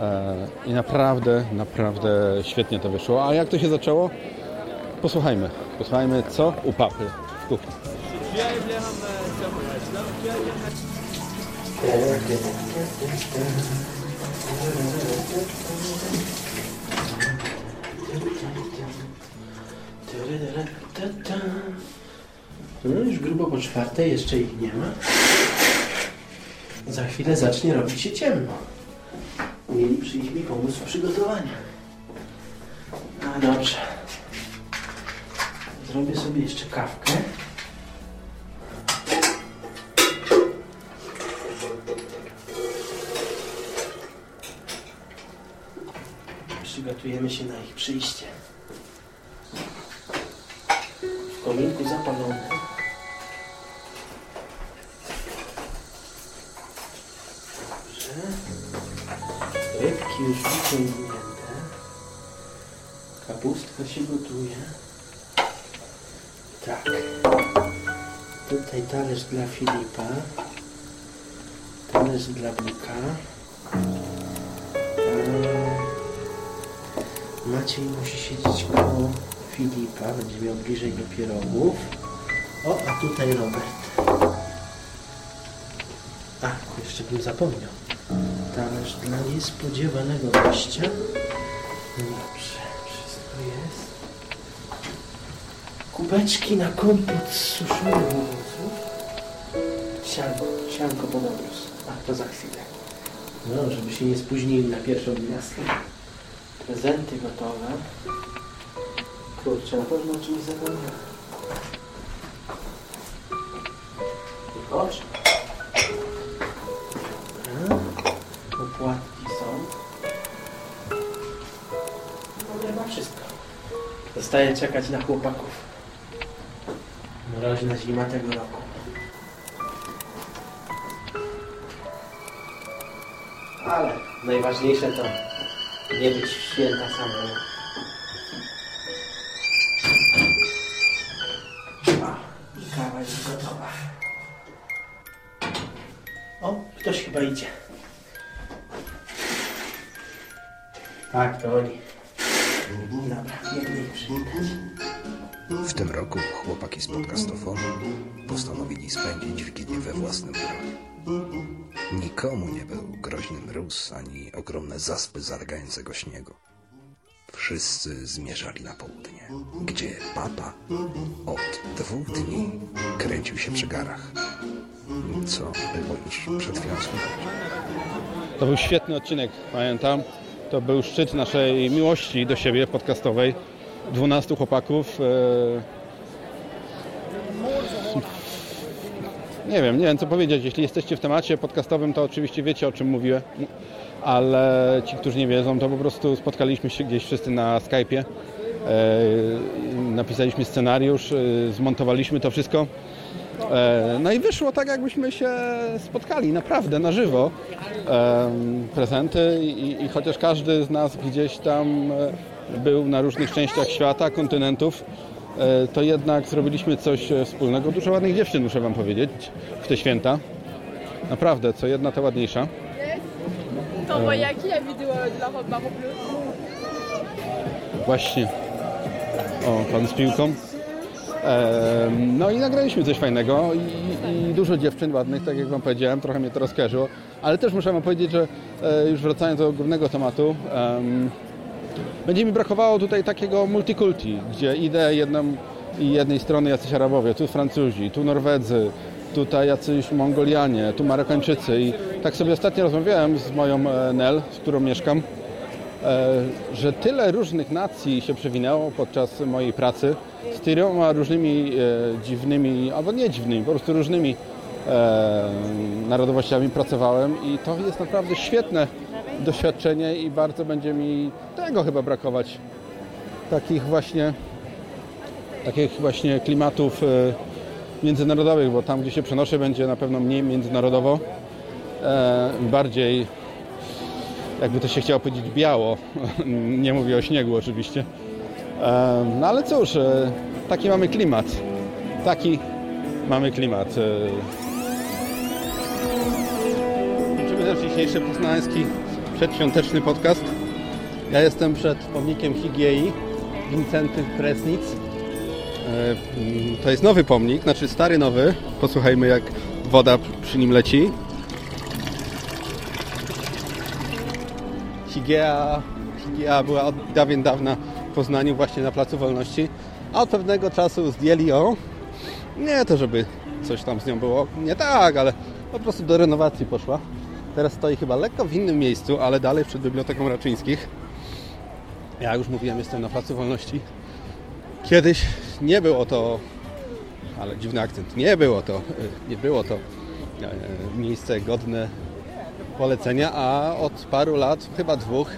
E, I naprawdę, naprawdę świetnie to wyszło. A jak to się zaczęło? Posłuchajmy. Posłuchajmy, co u papy w kuchni. No już grubo po czwartej, jeszcze ich nie ma. Za chwilę zacznie robić się ciemno. Mieli przyjść mi pomóc w przygotowaniach. No dobrze. Zrobię sobie jeszcze kawkę. Przygotujemy się na ich przyjście. W kominku zapalony. Dobrze. Rybki już wyciągnięte. Kapustka się gotuje. Tak. Tutaj talerz dla Filipa. Talerz dla Buka. Eee, Maciej musi siedzieć koło Filipa. Będzie miał bliżej do pierogów. O, a tutaj Robert. A, jeszcze bym zapomniał. Talerz dla niespodziewanego gościa. Dobrze, wszystko jest. Kubeczki na kompot z suszonych owoców. Sianko, sianko obrus. A, to za chwilę. No, żeby się nie spóźnili na pierwszą gwiazdkę. Prezenty gotowe. Kurczę, na pewno czymś zapomniałem. I. Opłatki są. No chyba wszystko. Zostaje czekać na chłopaków. Mroźna zima tego roku. Ale najważniejsze to nie być święta samemu. I kawa jest gotowa. O, ktoś chyba idzie. Tak, to oni. Mhm. W tym roku chłopaki z podcastofonu postanowili spędzić Wigilię we własnym gronie. Nikomu nie było groźny mróz ani ogromne zaspy zalegającego śniegu. Wszyscy zmierzali na południe, gdzie papa od dwóch dni kręcił się przy garach. Co było już przed chwilą. To był świetny odcinek, pamiętam. To był szczyt naszej miłości do siebie podcastowej. 12 chłopaków. e, Nie wiem, nie wiem co powiedzieć. Jeśli jesteście w temacie podcastowym, to oczywiście wiecie o czym mówiłem. Ale ci, którzy nie wiedzą, to po prostu spotkaliśmy się gdzieś wszyscy na Skype'ie. E, Napisaliśmy scenariusz, e, zmontowaliśmy to wszystko. E, No i wyszło tak, jakbyśmy się spotkali naprawdę na żywo. Prezenty i, i chociaż każdy z nas gdzieś tam był na różnych częściach świata, kontynentów, to jednak zrobiliśmy coś e, wspólnego. Dużo ładnych dziewczyn, muszę Wam powiedzieć, w te święta. Naprawdę, co jedna to ładniejsza. T'as envoyé à qui la vidéo euh, de la robe marron bleu Właśnie. O, pan z piłką. No i nagraliśmy coś fajnego i, i dużo dziewczyn ładnych, tak jak Wam powiedziałem, trochę mnie to rozkojarzyło, ale też muszę Wam powiedzieć, że e, już wracając do głównego tematu, em, będzie mi brakowało tutaj takiego multikulti, gdzie idę jedną jednej strony jacyś Arabowie, tu Francuzi, tu Norwedzy, tutaj jacyś Mongolianie, tu Marokańczycy. I tak sobie ostatnio rozmawiałem z moją e, Nel, z którą mieszkam, e, że tyle różnych nacji się przewinęło podczas mojej pracy z tyloma różnymi e, dziwnymi, albo nie dziwnymi, po prostu różnymi narodowościami pracowałem i to jest naprawdę świetne doświadczenie i bardzo będzie mi tego chyba brakować. Takich właśnie takich właśnie klimatów e, międzynarodowych, bo tam gdzie się przenoszę będzie na pewno mniej międzynarodowo, e, bardziej jakby to się chciało powiedzieć biało, nie mówię o śniegu oczywiście. E, No ale cóż, taki mamy klimat. Taki mamy klimat. Kończymy też dzisiejszy poznański przedświąteczny podcast. Ja jestem przed pomnikiem Higiei Wincenty Kresnic. E, To jest nowy pomnik, znaczy stary nowy. Posłuchajmy jak woda przy nim leci. Higea, Higea była od dawien dawna w Poznaniu właśnie na Placu Wolności, a od pewnego czasu zdjęli ją. Nie to, żeby coś tam z nią było, nie tak, ale po prostu do renowacji poszła. Teraz stoi chyba lekko w innym miejscu, ale dalej przed Biblioteką Raczyńskich. Ja już mówiłem, jestem na Placu Wolności. Kiedyś nie było to, ale dziwny akcent, nie było to, nie było to e, miejsce godne polecenia, a od paru lat, chyba dwóch,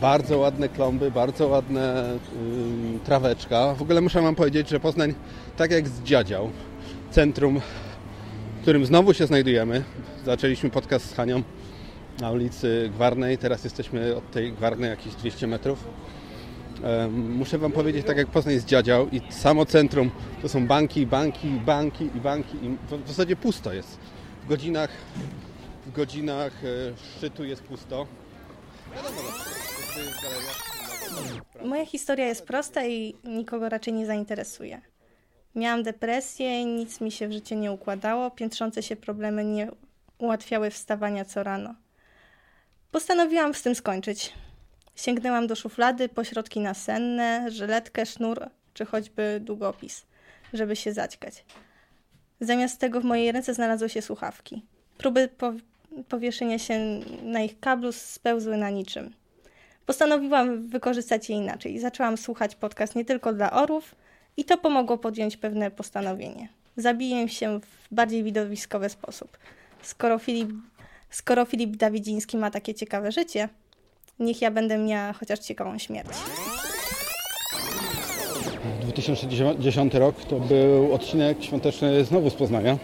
bardzo ładne klomby, bardzo ładne ym, traweczka. W ogóle muszę Wam powiedzieć, że Poznań, tak jak zdziadział, centrum, w którym znowu się znajdujemy. Zaczęliśmy podcast z Hanią na ulicy Gwarnej, teraz jesteśmy od tej Gwarnej jakieś 200 metrów. Muszę Wam powiedzieć, tak jak Poznań zdziadział i samo centrum to są banki, banki, banki i banki i w zasadzie pusto jest. W godzinach, w godzinach e, szczytu jest pusto. Moja historia jest prosta i nikogo raczej nie zainteresuje. Miałam depresję, nic mi się w życiu nie układało, piętrzące się problemy nie ułatwiały wstawania co rano. Postanowiłam z tym skończyć. Sięgnęłam do szuflady po środki nasenne, żyletkę, sznur czy choćby długopis, żeby się zaćkać. Zamiast tego w mojej ręce znalazły się słuchawki. Próby po powieszenia się na ich kablu spełzły na niczym. Postanowiłam wykorzystać je inaczej. Zaczęłam słuchać podcast nie tylko dla orów i to pomogło podjąć pewne postanowienie. Zabiję się w bardziej widowiskowy sposób. Skoro Filip, skoro Filip Dawidziński ma takie ciekawe życie, niech ja będę miała chociaż ciekawą śmierć. 2010 rok to był odcinek świąteczny znowu z Poznania.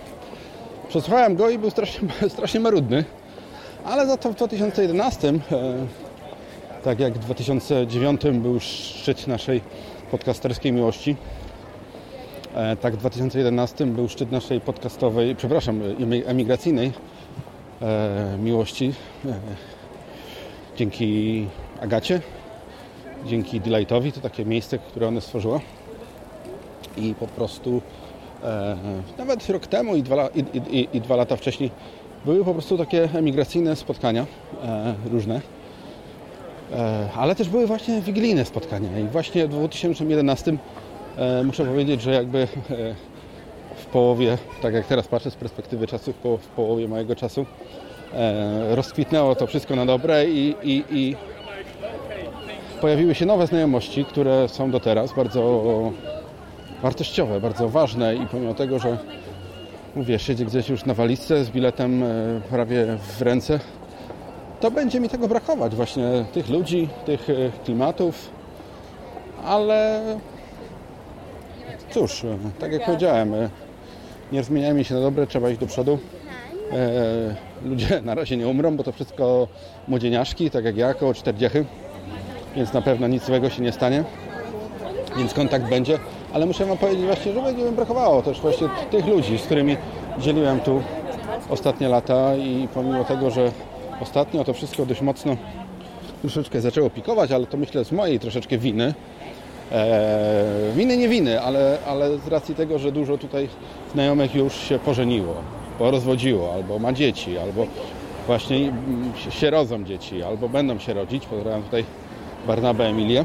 Przesłuchałem go i był strasznie, strasznie marudny, ale za to w 2011, e, tak jak w 2009 był szczyt naszej podcasterskiej miłości, tak w 2011 był szczyt naszej podcastowej, przepraszam, emi- emigracyjnej e, miłości. E, dzięki Agacie, dzięki Delightowi, to takie miejsce, które ona stworzyła. I po prostu e, nawet rok temu i dwa, i, i, i dwa lata wcześniej były po prostu takie emigracyjne spotkania e, różne. E, ale też były właśnie wigilijne spotkania i właśnie w 2011 e, muszę powiedzieć, że jakby e, w połowie, tak jak teraz patrzę z perspektywy czasu, w, po, w połowie mojego czasu e, rozkwitnęło to wszystko na dobre i, i, i pojawiły się nowe znajomości, które są do teraz bardzo wartościowe, bardzo ważne i pomimo tego, że mówię, siedzę gdzieś już na walizce z biletem e, prawie w ręce, to będzie mi tego brakować, właśnie tych ludzi, tych e, klimatów, ale cóż, tak jak powiedziałem, e, nie zmieniajmy się na dobre, trzeba iść do przodu. E, ludzie na razie nie umrą, bo to wszystko młodzieniaszki, tak jak ja, około 40, więc na pewno nic złego się nie stanie, więc kontakt będzie, ale muszę Wam powiedzieć właśnie, że będzie mi brakowało też właśnie tych ludzi, z którymi dzieliłem tu ostatnie lata i pomimo tego, że ostatnio to wszystko dość mocno troszeczkę zaczęło pikować, ale to myślę z mojej troszeczkę winy. Eee, winy nie winy, ale, ale z racji tego, że dużo tutaj znajomych już się pożeniło, porozwodziło, albo ma dzieci, albo właśnie mm, się- rodzą dzieci, albo będą się rodzić. Pozdrawiam tutaj Barnabę Emilię.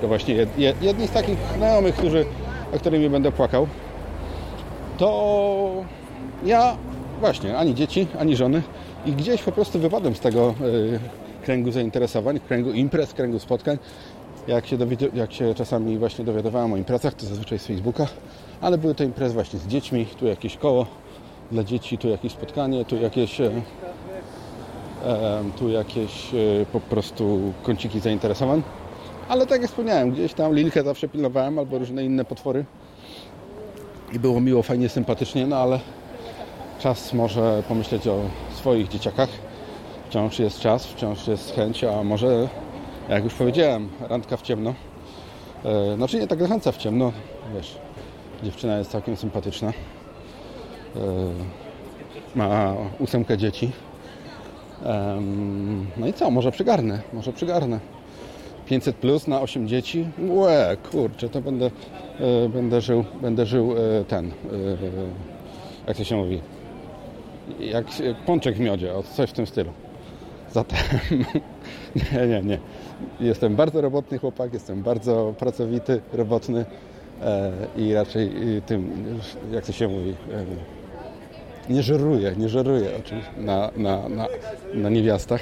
To właśnie jed, jed, jedni z takich znajomych, którzy, o którymi będę płakał. To ja właśnie, ani dzieci, ani żony i gdzieś po prostu wypadłem z tego y, kręgu zainteresowań, kręgu imprez, kręgu spotkań. Jak się, jak się czasami właśnie dowiadywałem o imprezach, to zazwyczaj z Facebooka, ale były to imprezy właśnie z dziećmi, tu jakieś koło dla dzieci, tu jakieś spotkanie, tu jakieś, e, tu jakieś e, po prostu kąciki zainteresowań. Ale tak jak wspomniałem, gdzieś tam Lilkę zawsze pilnowałem albo różne inne potwory. I było miło, fajnie, sympatycznie, no ale czas może pomyśleć o swoich dzieciakach. Wciąż jest czas, wciąż jest chęć, a może, jak już powiedziałem, randka w ciemno. E, znaczy nie tak końca w ciemno, wiesz, dziewczyna jest całkiem sympatyczna. E, ma ósemkę dzieci. No i co, może przygarnę, może przygarnę. 500 plus na 8 dzieci? Łe, kurczę, to będę, e, będę żył, będę żył e, ten, jak to się mówi, jak pączek w miodzie, o, coś w tym stylu. Zatem, nie, nie, nie. Jestem bardzo robotny chłopak, jestem bardzo pracowity, robotny e, i raczej tym, jak to się mówi, nie żeruję, nie żeruję oczywiście na, na, na, na niewiastach.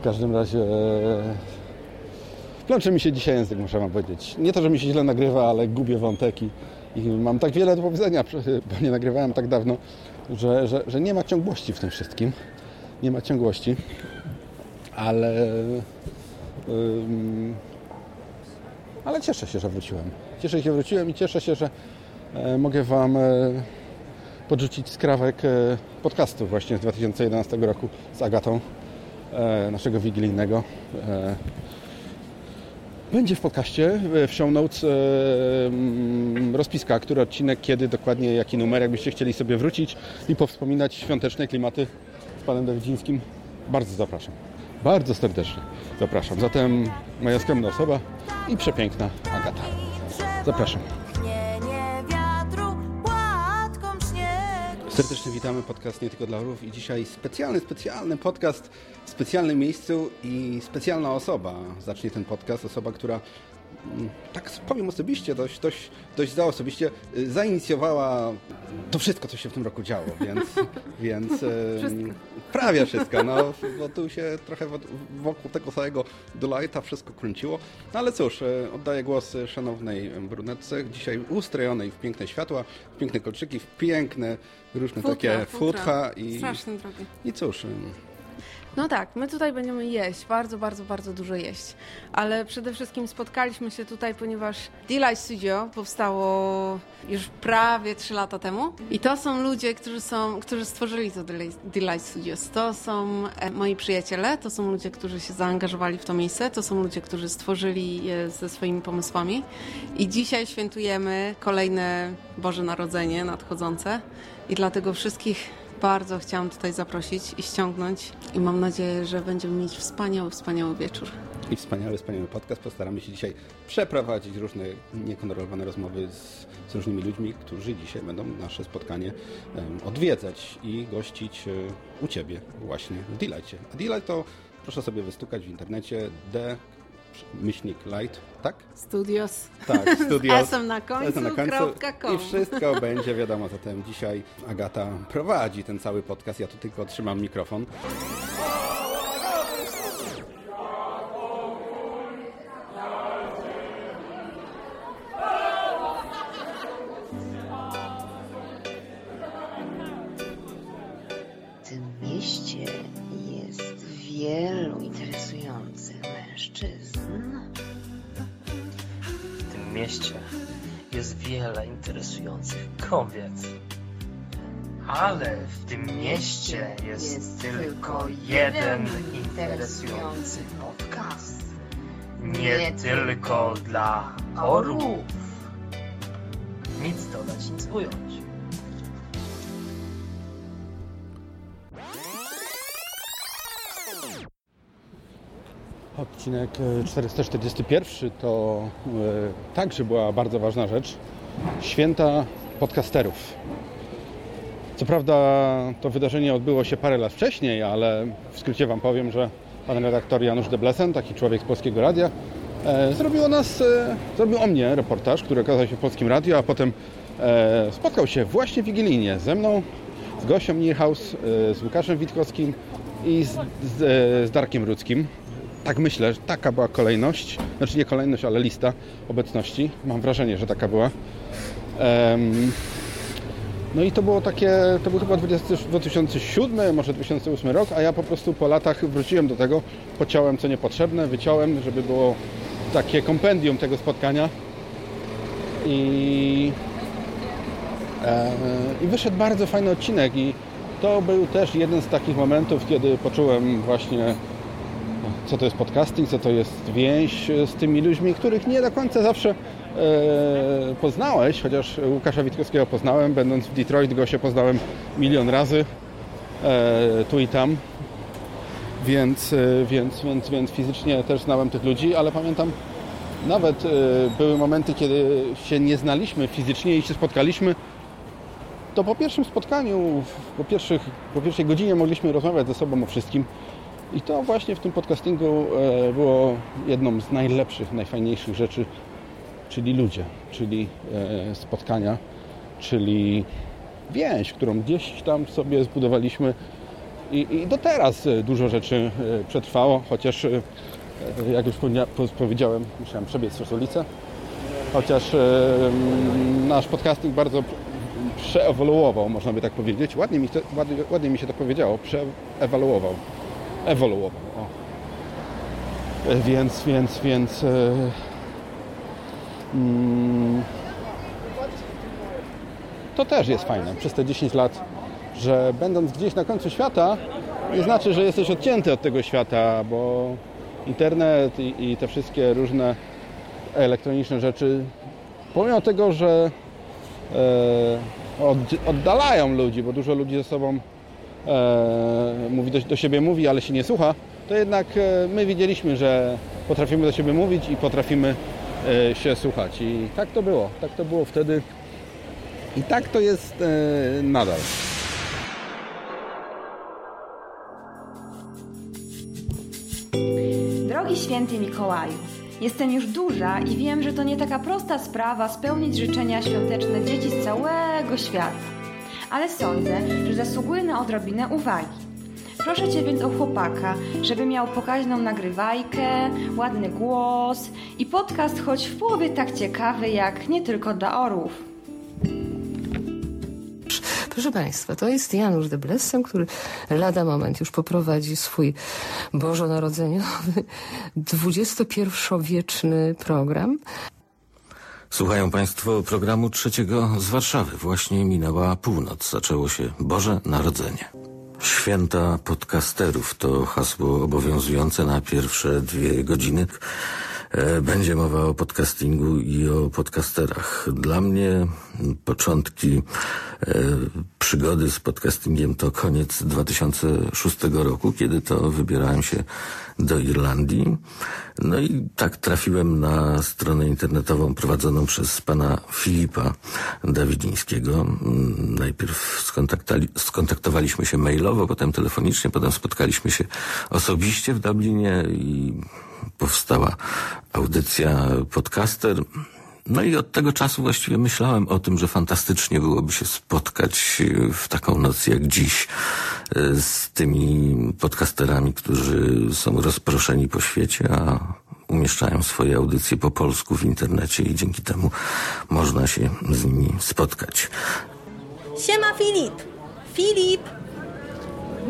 W każdym razie e, plącze mi się dzisiaj język, muszę wam powiedzieć. Nie to, że mi się źle nagrywa, ale gubię wątek i, i mam tak wiele do powiedzenia, bo nie nagrywałem tak dawno, że, że, że nie ma ciągłości w tym wszystkim. Nie ma ciągłości, ale ym, ale cieszę się, że wróciłem. Cieszę się, że wróciłem i cieszę się, że e, mogę wam e, podrzucić skrawek e, podcastu właśnie z 2011 roku z Agatą, naszego wigilijnego. Będzie w podcaście, w show notes mm, rozpiska, który odcinek, kiedy dokładnie, jaki numer, jakbyście chcieli sobie wrócić i powspominać świąteczne klimaty z panem Dawidzińskim. Bardzo zapraszam. Bardzo serdecznie zapraszam. Zatem moja skromna osoba i przepiękna Agata. Zapraszam. Serdecznie witamy podcast Nie Tylko dla Orłów i dzisiaj specjalny, specjalny podcast w specjalnym miejscu i specjalna osoba zacznie ten podcast, osoba, która tak powiem osobiście, dość, dość, dość za osobiście y, zainicjowała to wszystko, co się w tym roku działo, więc, więc em, prawie wszystko, no, bo tu się trochę wo- wokół tego całego Delighta wszystko kręciło, no ale cóż, e, oddaję głos szanownej brunetce, dzisiaj ustrojonej w piękne światła, w piękne kolczyki, w piękne różne Futra, takie futra. futra i, i cóż, No tak, my tutaj będziemy jeść, bardzo, bardzo, bardzo dużo jeść. Ale przede wszystkim spotkaliśmy się tutaj, ponieważ Delight Studio powstało już prawie 3 lata temu. I to są ludzie, którzy, są, którzy stworzyli to Deli- Delight Studios. To są e, moi przyjaciele, to są ludzie, którzy się zaangażowali w to miejsce, to są ludzie, którzy stworzyli je ze swoimi pomysłami. I dzisiaj świętujemy kolejne Boże Narodzenie nadchodzące. I dlatego wszystkich bardzo chciałam tutaj zaprosić i ściągnąć i mam nadzieję, że będziemy mieć wspaniały, wspaniały wieczór. I wspaniały, wspaniały podcast. Postaramy się dzisiaj przeprowadzić różne niekontrolowane rozmowy z, z różnymi ludźmi, którzy dzisiaj będą nasze spotkanie um, odwiedzać i gościć um, u Ciebie właśnie w Delightie. A Delight to proszę sobie wystukać w internecie D myślnik light, tak? Studios. Tak, studios. Z na końcu, na końcu. I wszystko będzie wiadomo. Zatem dzisiaj Agata prowadzi ten cały podcast. Ja tu tylko trzymam mikrofon. Kobiet. Ale w tym mieście jest, tylko jeden interesujący podcast. Nie tylko dla orłów. Nic dodać, nic ująć. Odcinek e, 441 to e, także była bardzo ważna rzecz. Święta podcasterów. Co prawda to wydarzenie odbyło się parę lat wcześniej, ale w skrócie Wam powiem, że pan redaktor Janusz Deblesen, taki człowiek z Polskiego Radia, e, zrobił o nas, e, zrobił o mnie reportaż, który okazał się w Polskim Radiu, a potem e, spotkał się właśnie wigilijnie ze mną, z Gosią Nierhaus, e, z Łukaszem Witkowskim i z, z, e, z Darkiem Rudzkim. Tak myślę, że taka była kolejność, znaczy nie kolejność, ale lista obecności. Mam wrażenie, że taka była. No i to było takie, to był chyba 20, 2007, może 2008 rok, a ja po prostu po latach wróciłem do tego, pociąłem co niepotrzebne, wyciąłem, żeby było takie kompendium tego spotkania. I, e, i wyszedł bardzo fajny odcinek i to był też jeden z takich momentów, kiedy poczułem właśnie co to jest podcasting, co to jest więź z tymi ludźmi, których nie do końca zawsze poznałeś, chociaż Łukasza Witkowskiego poznałem, będąc w Detroit go się poznałem milion razy e, tu i tam, więc, e, więc, więc, więc fizycznie też znałem tych ludzi, ale pamiętam nawet e, były momenty, kiedy się nie znaliśmy fizycznie i się spotkaliśmy, to po pierwszym spotkaniu, po, pierwszych, po pierwszej godzinie mogliśmy rozmawiać ze sobą o wszystkim. I to właśnie w tym podcastingu e, było jedną z najlepszych, najfajniejszych rzeczy, czyli ludzie, czyli e, spotkania, czyli więź, którą gdzieś tam sobie zbudowaliśmy i, i do teraz e, dużo rzeczy przetrwało, chociaż jak już powiedziałem, musiałem przebiec przez ulicę, chociaż nasz podcasting bardzo przeewoluował, można by tak powiedzieć. Ładnie mi, to, ładnie, ładnie mi się to powiedziało, przeewoluował ewoluował. O. Więc, więc, więc e, to też jest fajne przez te 10 lat, że będąc gdzieś na końcu świata, nie znaczy, że jesteś odcięty od tego świata, bo internet i, i te wszystkie różne elektroniczne rzeczy, pomimo tego, że e, od, oddalają ludzi, bo dużo ludzi ze sobą e, mówi do, do, siebie mówi, ale się nie słucha, to jednak e, my widzieliśmy, że potrafimy do siebie mówić i potrafimy się słuchać. I tak to było. Tak to było wtedy. I tak to jest e, nadal. Drogi święty Mikołaju, jestem już duża i wiem, że to nie taka prosta sprawa spełnić życzenia świąteczne dzieci z całego świata ale sądzę, że zasługuje na odrobinę uwagi. Proszę Cię więc o chłopaka, żeby miał pokaźną nagrywajkę, ładny głos i podcast choć w połowie tak ciekawy jak nie tylko dla orłów. Proszę Państwa, to jest Janusz de Blessem, który lada moment już poprowadzi swój bożonarodzeniowy, XXI-wieczny program. Słuchają Państwo programu trzeciego z Warszawy. Właśnie minęła północ. Zaczęło się Boże Narodzenie. Święta podcasterów to hasło obowiązujące na pierwsze dwie godziny. E, Będzie mowa o podcastingu i o podcasterach. Dla mnie początki e, przygody z podcastingiem to koniec 2006 roku, kiedy to wybierałem się do Irlandii. No i tak trafiłem na stronę internetową prowadzoną przez pana Filipa Dawidzińskiego. Mm, Najpierw skontaktowaliśmy się mailowo, potem telefonicznie, potem spotkaliśmy się osobiście w Dublinie i powstała audycja podcaster. No i od tego czasu właściwie myślałem o tym, że fantastycznie byłoby się spotkać w taką noc jak dziś e, z tymi podcasterami, którzy są rozproszeni po świecie, a umieszczają swoje audycje po polsku w internecie i dzięki temu można się z nimi spotkać. Siema Filip! Filip!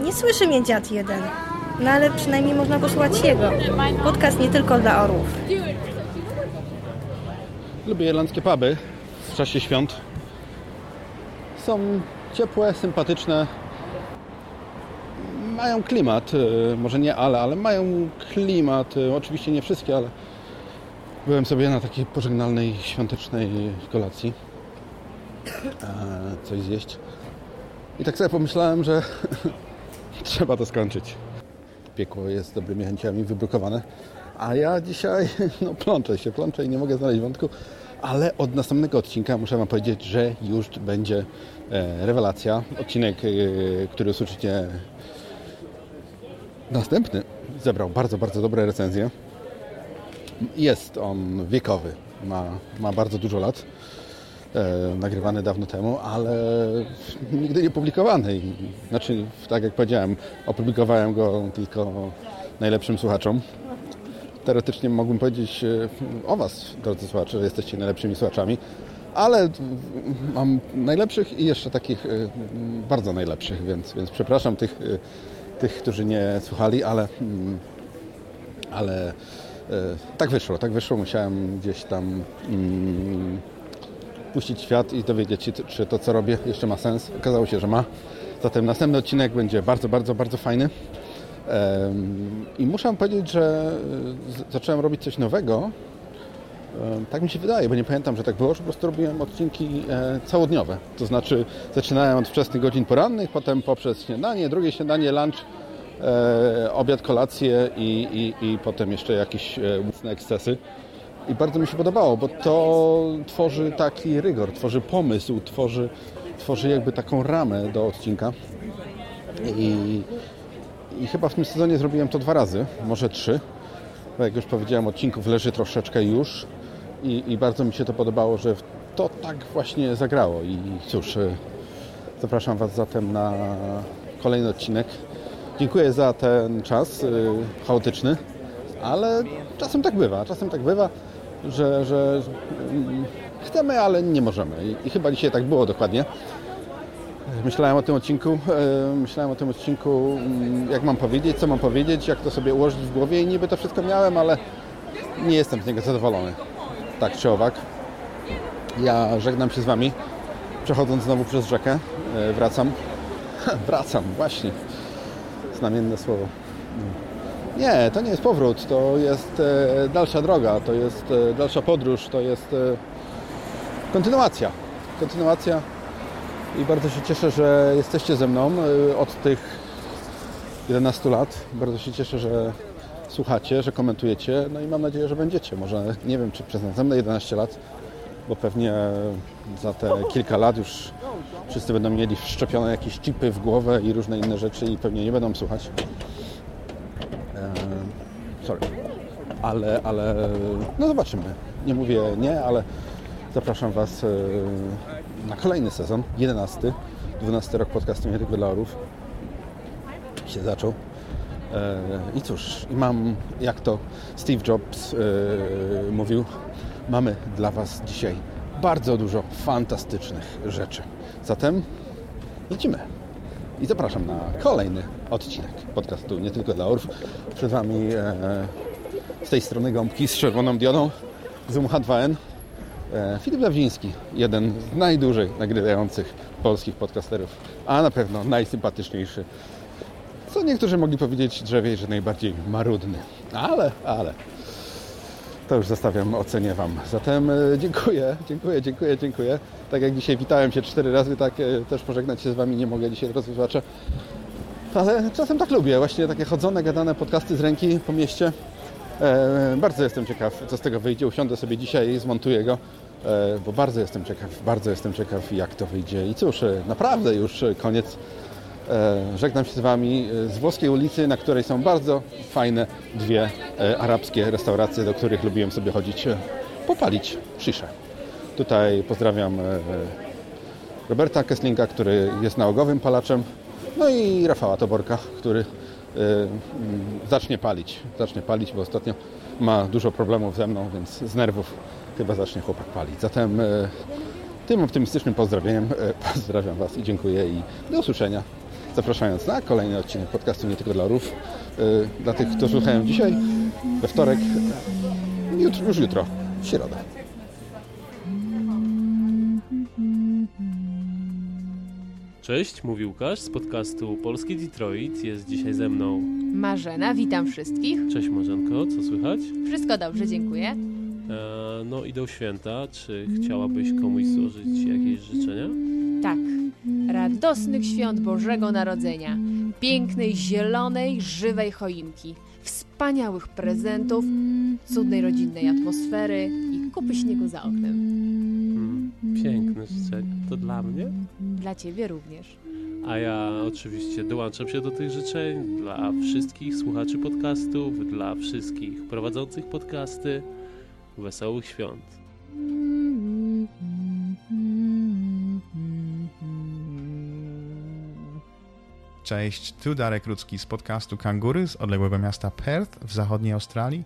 Nie słyszy mnie dziad jeden. No ale przynajmniej można posłuchać jego. Podcast nie tylko dla orłów. Lubię irlandzkie puby w czasie świąt. Są ciepłe, sympatyczne. Mają klimat, y, może nie ale, ale mają klimat. y, Oczywiście nie wszystkie, ale byłem sobie na takiej pożegnalnej, świątecznej kolacji. Coś zjeść. I tak sobie pomyślałem, że trzeba to skończyć. Piekło jest dobrymi chęciami wybrukowane. A ja dzisiaj no, plączę się, plączę i nie mogę znaleźć wątku. Ale od następnego odcinka muszę Wam powiedzieć, że już będzie e, rewelacja. Odcinek, e, który usłyszycie następny, zebrał bardzo, bardzo dobre recenzje. Jest on wiekowy, ma, ma bardzo dużo lat. E, nagrywany dawno temu, ale nigdy nie publikowany. Znaczy, tak jak powiedziałem, opublikowałem go tylko najlepszym słuchaczom. Teoretycznie mógłbym powiedzieć e, o Was, drodzy słuchacze, że jesteście najlepszymi słuchaczami, ale mam najlepszych i jeszcze takich e, bardzo najlepszych, więc, więc przepraszam tych, tych, którzy nie słuchali, ale, mm, ale tak wyszło, tak wyszło. Musiałem gdzieś tam mm, puścić świat i dowiedzieć się, czy to, co robię, jeszcze ma sens. Okazało się, że ma. Zatem następny odcinek będzie bardzo, bardzo, bardzo fajny. I muszę powiedzieć, że z- zacząłem robić coś nowego. Tak mi się wydaje, bo nie pamiętam, że tak było, że po prostu robiłem odcinki e, całodniowe. To znaczy zaczynałem od wczesnych godzin porannych, potem poprzez śniadanie, drugie śniadanie, lunch, e, obiad, kolację i, i, i potem jeszcze jakieś e, mocne ekscesy. I bardzo mi się podobało, bo to tworzy taki rygor, tworzy pomysł, tworzy, tworzy jakby taką ramę do odcinka. I, I chyba w tym sezonie zrobiłem to dwa razy, może trzy. Bo jak już powiedziałem, odcinków leży troszeczkę już. I, I bardzo mi się to podobało, że to tak właśnie zagrało. I cóż, e, zapraszam Was zatem na kolejny odcinek. Dziękuję za ten czas y, chaotyczny, ale czasem tak bywa. Czasem tak bywa, że, że mm, chcemy, ale nie możemy. I, chyba dzisiaj tak było dokładnie. Myślałem o tym odcinku, e, myślałem o tym odcinku, mm, jak mam powiedzieć, co mam powiedzieć, jak to sobie ułożyć w głowie i niby to wszystko miałem, ale nie jestem z niego zadowolony. Tak czy owak. Ja żegnam się z Wami, przechodząc znowu przez rzekę, e, wracam. wracam, właśnie. Znamienne słowo. Nie, to nie jest powrót, to jest e, dalsza droga, to jest e, dalsza podróż, to jest e, kontynuacja. Kontynuacja i bardzo się cieszę, że jesteście ze mną od tych 11 lat. Bardzo się cieszę, że słuchacie, że komentujecie, no i mam nadzieję, że będziecie. Może nie wiem, czy przez następne 11 lat, bo pewnie za te kilka lat już wszyscy będą mieli wszczepione jakieś chipy w głowę i różne inne rzeczy i pewnie nie będą słuchać. Sorry. Ale, ale no zobaczymy. Nie mówię nie, ale zapraszam Was e, na kolejny sezon, 11, 12 rok podcastu Nie tylko dla orów. Się zaczął. E, I cóż, mam, jak to Steve Jobs e, mówił, mamy dla Was dzisiaj bardzo dużo fantastycznych rzeczy. Zatem lecimy. I zapraszam na kolejny odcinek podcastu Nie tylko dla orów. Przed Wami e, z tej strony gąbki z czerwoną diodą Zoom H2N. E, Filip Lawziński, jeden z najdłużej nagrywających polskich podcasterów, a na pewno najsympatyczniejszy. Co niektórzy mogli powiedzieć drzewiej, że najbardziej marudny. Ale, ale. to już zostawiam ocenie Wam. Zatem e, dziękuję, dziękuję, dziękuję, dziękuję. Tak jak dzisiaj witałem się cztery razy, tak e, też pożegnać się z Wami nie mogę dzisiaj, drodzy. Ale czasem tak lubię, właśnie takie chodzone, gadane podcasty z ręki po mieście. E, bardzo jestem ciekaw, co z tego wyjdzie. Usiądę sobie dzisiaj i zmontuję go, e, bo bardzo jestem ciekaw, bardzo jestem ciekaw, jak to wyjdzie. I cóż, e, naprawdę już koniec. E, żegnam się z Wami e, z włoskiej ulicy, na której są bardzo fajne dwie arabskie restauracje, do których lubiłem sobie chodzić, popalić sziszę. Tutaj pozdrawiam e, e, Roberta Kesslinga, który jest nałogowym palaczem, no i Rafała Toborka, który y, mm, zacznie palić. Zacznie palić, bo ostatnio ma dużo problemów ze mną, więc z nerwów chyba zacznie chłopak palić. Zatem y, tym optymistycznym pozdrowieniem pozdrawiam Was i dziękuję i do usłyszenia. Zapraszając na kolejny odcinek podcastu Nie tylko dla orów. Y, Dla tych, którzy słuchają dzisiaj, we wtorek, jutro, już jutro, w środę. Cześć, mówi Łukasz z podcastu Polski Detroit. Jest dzisiaj ze mną. Marzena, witam wszystkich. Cześć Marzenko, co słychać? Wszystko dobrze, dziękuję. E, no idą święta. Czy chciałabyś komuś złożyć jakieś życzenia? Tak, radosnych świąt Bożego Narodzenia, pięknej, zielonej, żywej choinki, wspaniałych prezentów, cudnej rodzinnej atmosfery i kupy śniegu za oknem. Piękne życzenia. To dla mnie? Dla ciebie również. A ja oczywiście dołączam się do tych życzeń dla wszystkich słuchaczy podcastów, dla wszystkich prowadzących podcasty. Wesołych świąt. Cześć, tu Darek Rudzki z podcastu Kangury z odległego miasta Perth w zachodniej Australii.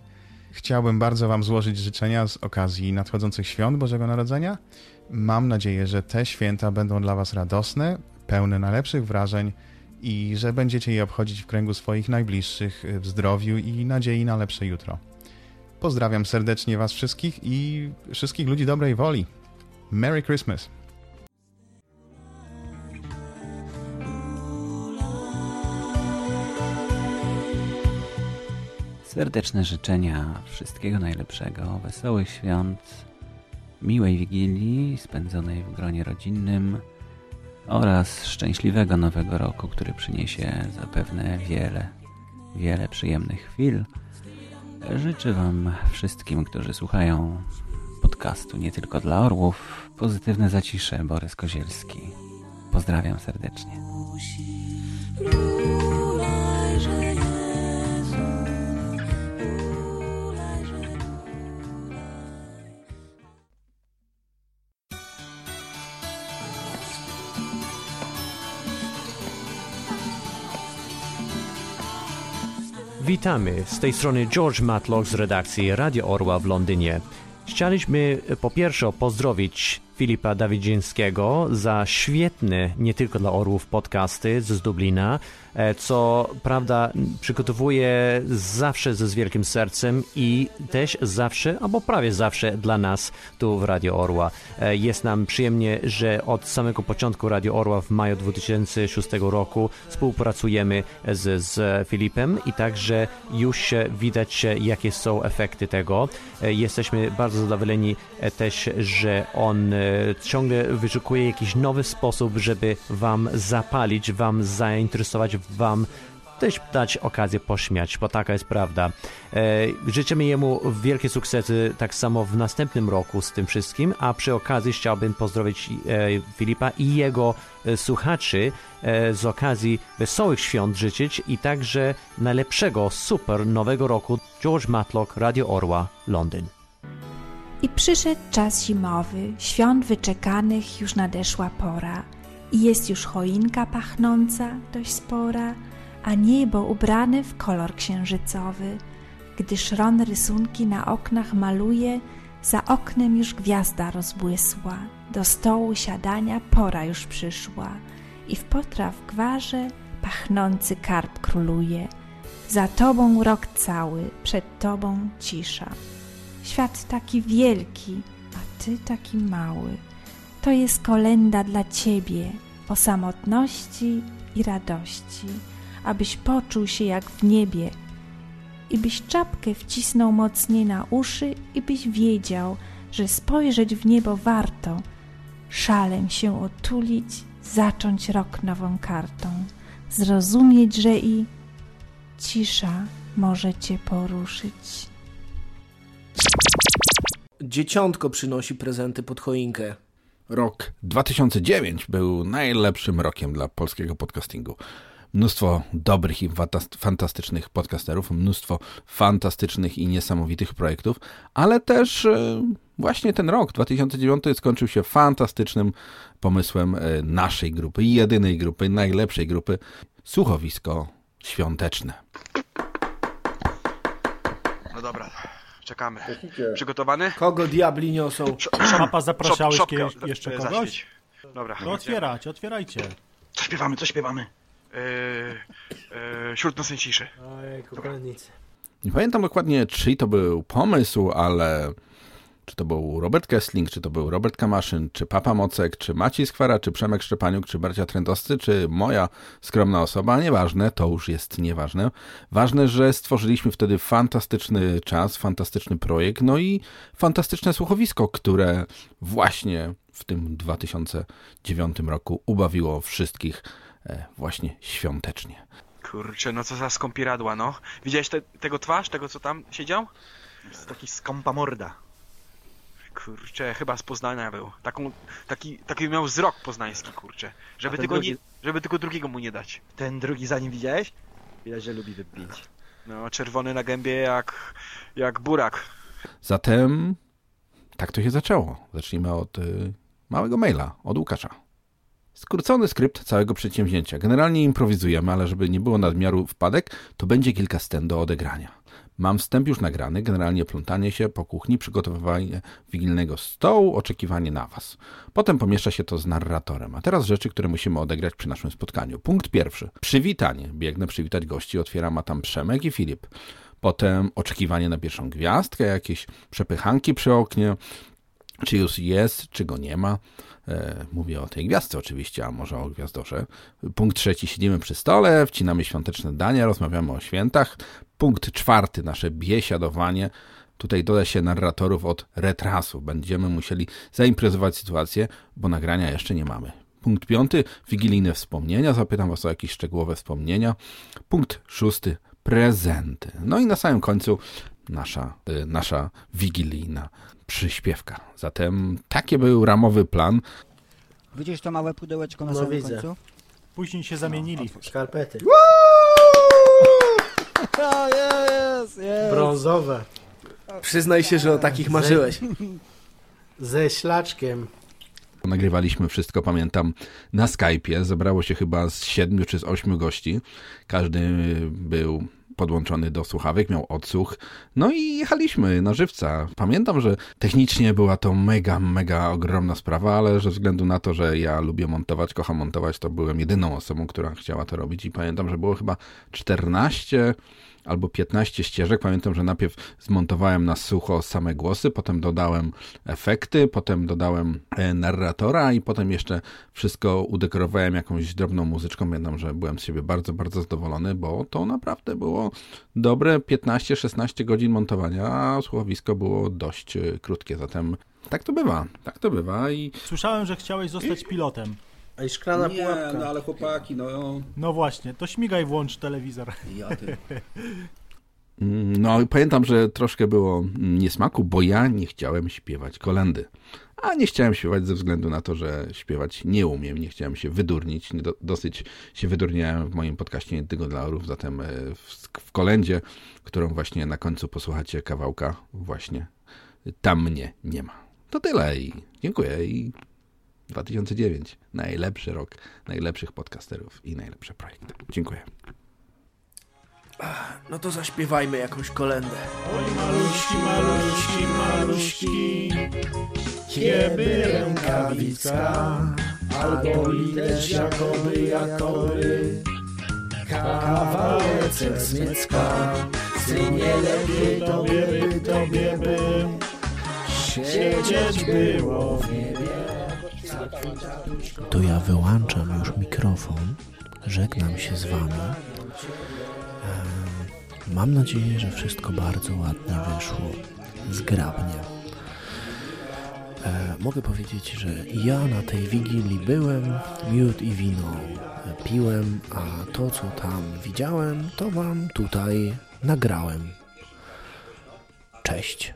Chciałbym bardzo Wam złożyć życzenia z okazji nadchodzących świąt Bożego Narodzenia. Mam nadzieję, że te święta będą dla Was radosne, pełne najlepszych wrażeń i że będziecie je obchodzić w kręgu swoich najbliższych w zdrowiu i nadziei na lepsze jutro. Pozdrawiam serdecznie Was wszystkich i wszystkich ludzi dobrej woli. Merry Christmas! Serdeczne życzenia wszystkiego najlepszego, wesołych świąt, miłej wigilii spędzonej w gronie rodzinnym oraz szczęśliwego nowego roku, który przyniesie zapewne wiele, wiele przyjemnych chwil. Życzę Wam wszystkim, którzy słuchają podcastu nie tylko dla orłów, pozytywne zacisze. Borys Kozielski. Pozdrawiam serdecznie. Witamy, z tej strony George Matlock z redakcji Radio Orła w Londynie. Chcieliśmy po pierwsze pozdrowić Filipa Dawidzińskiego za świetne, nie tylko dla orłów, podcasty z Dublina, e, co prawda przygotowuje zawsze ze z wielkim sercem i też zawsze, albo prawie zawsze dla nas tu w Radio Orła. E, Jest nam przyjemnie, że od samego początku Radio Orła w maju 2006 roku współpracujemy z, z Filipem i także już widać, jakie są efekty tego. E, Jesteśmy bardzo zadowoleni też, że on ciągle wyszukuje jakiś nowy sposób, żeby Wam zapalić, Wam zainteresować, Wam też dać okazję pośmiać, bo taka jest prawda. E, życzymy jemu wielkie sukcesy tak samo w następnym roku z tym wszystkim, a przy okazji chciałbym pozdrowić e, Filipa i jego e, słuchaczy e, z okazji wesołych świąt życzyć i także najlepszego, super nowego roku George Matlock, Radio Orła, Londyn. I przyszedł czas zimowy, świąt wyczekanych już nadeszła pora. I jest już choinka pachnąca, dość spora, a niebo ubrane w kolor księżycowy. Gdy szron rysunki na oknach maluje, za oknem już gwiazda rozbłysła. Do stołu siadania pora już przyszła i w potraw gwarze pachnący karp króluje. Za tobą rok cały, przed tobą cisza. Świat taki wielki, a ty taki mały. To jest kolenda dla ciebie o samotności i radości, abyś poczuł się jak w niebie i byś czapkę wcisnął mocniej na uszy i byś wiedział, że spojrzeć w niebo warto, szalem się otulić, zacząć rok nową kartą, zrozumieć, że i cisza może cię poruszyć. Dzieciątko przynosi prezenty pod choinkę. Rok 2009 był najlepszym rokiem dla polskiego podcastingu. Mnóstwo dobrych i fantastycznych podcasterów, mnóstwo fantastycznych i niesamowitych projektów, ale też e, właśnie ten rok 2009 skończył się fantastycznym pomysłem e, naszej grupy, jedynej grupy, najlepszej grupy słuchowisko świąteczne. No dobra, czekamy. Przygotowany? Kogo diabli niosą? Papa, zapraszałeś Szop- szopkę, jeszcze kogoś? zaświeć. Dobra. No otwierać, otwierajcie. Co śpiewamy, co śpiewamy? Yy, yy, wśród nocnej ciszy. Ojejku, pannicy. Nie pamiętam dokładnie, czyj to był pomysł, ale czy to był Robert Kessling, czy to był Robert Kamaszyn, czy Papa Mocek, czy Maciej Skwara, czy Przemek Szczepaniuk, czy Barcia Trędowscy, czy moja skromna osoba, nieważne, to już jest nieważne. Ważne, że stworzyliśmy wtedy fantastyczny czas, fantastyczny projekt, no i fantastyczne słuchowisko, które właśnie w tym 2009 roku ubawiło wszystkich e, właśnie świątecznie. Kurczę, no co za skąpiradła, no. Widziałeś te, tego twarz, tego co tam siedział? Jest taki skąpa morda. Kurczę, chyba z Poznania był. Taką, taki, taki miał wzrok poznański, kurczę. Żeby tylko, drugi- nie, żeby tylko drugiego mu nie dać. Ten drugi za nim widziałeś? Widać, że lubi wypić. No, czerwony na gębie jak, jak burak. Zatem tak to się zaczęło. Zacznijmy od y, małego maila, od Łukasza. Skrócony skrypt całego przedsięwzięcia. Generalnie improwizujemy, ale żeby nie było nadmiaru wpadek, to będzie kilka scen do odegrania. Mam wstęp już nagrany, generalnie plątanie się po kuchni, przygotowywanie wigilnego stołu, oczekiwanie na Was. Potem pomiesza się to z narratorem. A teraz rzeczy, które musimy odegrać przy naszym spotkaniu. Punkt pierwszy. Przywitanie. Biegnę przywitać gości, otwieram, a tam Przemek i Filip. Potem oczekiwanie na pierwszą gwiazdkę, jakieś przepychanki przy oknie, czy już jest, czy go nie ma. E, mówię o tej gwiazdce oczywiście, a może o gwiazdorze. Punkt trzeci, siedzimy przy stole, wcinamy świąteczne dania, rozmawiamy o świętach. Punkt czwarty, nasze biesiadowanie. Tutaj doda się narratorów od retrasu. Będziemy musieli zaimprezować sytuację, bo nagrania jeszcze nie mamy. Punkt piąty, wigilijne wspomnienia. Zapytam Was o jakieś szczegółowe wspomnienia. Punkt szósty, prezenty. No i na samym końcu nasza, y, nasza wigilijna przyśpiewka. Zatem taki był ramowy plan. Widzisz to małe pudełeczko na No samym widzę. końcu? Później się zamienili. Szkarpety. O, jest, jest. Brązowe. Przyznaj się, że o takich marzyłeś. Ze ślaczkiem. Nagrywaliśmy wszystko, pamiętam, na Skype'ie. Zebrało się chyba z siedmiu czy z ośmiu gości. Każdy był podłączony do słuchawek, miał odsłuch. No i jechaliśmy na żywca. Pamiętam, że technicznie była to mega, mega ogromna sprawa, ale ze względu na to, że ja lubię montować, kocham montować, to byłem jedyną osobą, która chciała to robić i pamiętam, że było chyba 14 albo 15 ścieżek. Pamiętam, że najpierw zmontowałem na sucho same głosy, potem dodałem efekty, potem dodałem e, narratora i potem jeszcze wszystko udekorowałem jakąś drobną muzyczką. Pamiętam, że byłem z siebie bardzo, bardzo zadowolony, bo to naprawdę było dobre 15-16 godzin montowania, a słuchowisko było dość e, krótkie, zatem tak to bywa, tak to bywa i... Słyszałem, że chciałeś zostać pilotem. A i szklana Nie, pułapka. no ale chłopaki, no... No właśnie, to śmigaj włącz telewizor. Ja ty. No, i pamiętam, że troszkę było niesmaku, bo ja nie chciałem śpiewać kolendy. A nie chciałem śpiewać ze względu na to, że śpiewać nie umiem, nie chciałem się wydurnić. Do, dosyć się wydurniałem w moim podcaście Nie tylko dla orów, zatem e, w, w kolendzie, którą właśnie na końcu posłuchacie kawałka, właśnie tam mnie nie ma. To tyle i dziękuję i 2009. Najlepszy rok najlepszych podcasterów i najlepsze projekty. Dziękuję. No to zaśpiewajmy jakąś kolendę. Oj maluśki, maluśki, maluśki, kiedy rękawiczka, albo też jakoby, jakoby, kawałeczek smycka, synie lepiej tobie by, tobie by, siedzieć było w niebie. To ja wyłączam już mikrofon, żegnam się z wami. Mam nadzieję, że wszystko bardzo ładnie wyszło, zgrabnie. Mogę powiedzieć, że ja na tej wigilii byłem, miód i wino piłem, a to, co tam widziałem, to wam tutaj nagrałem. Cześć.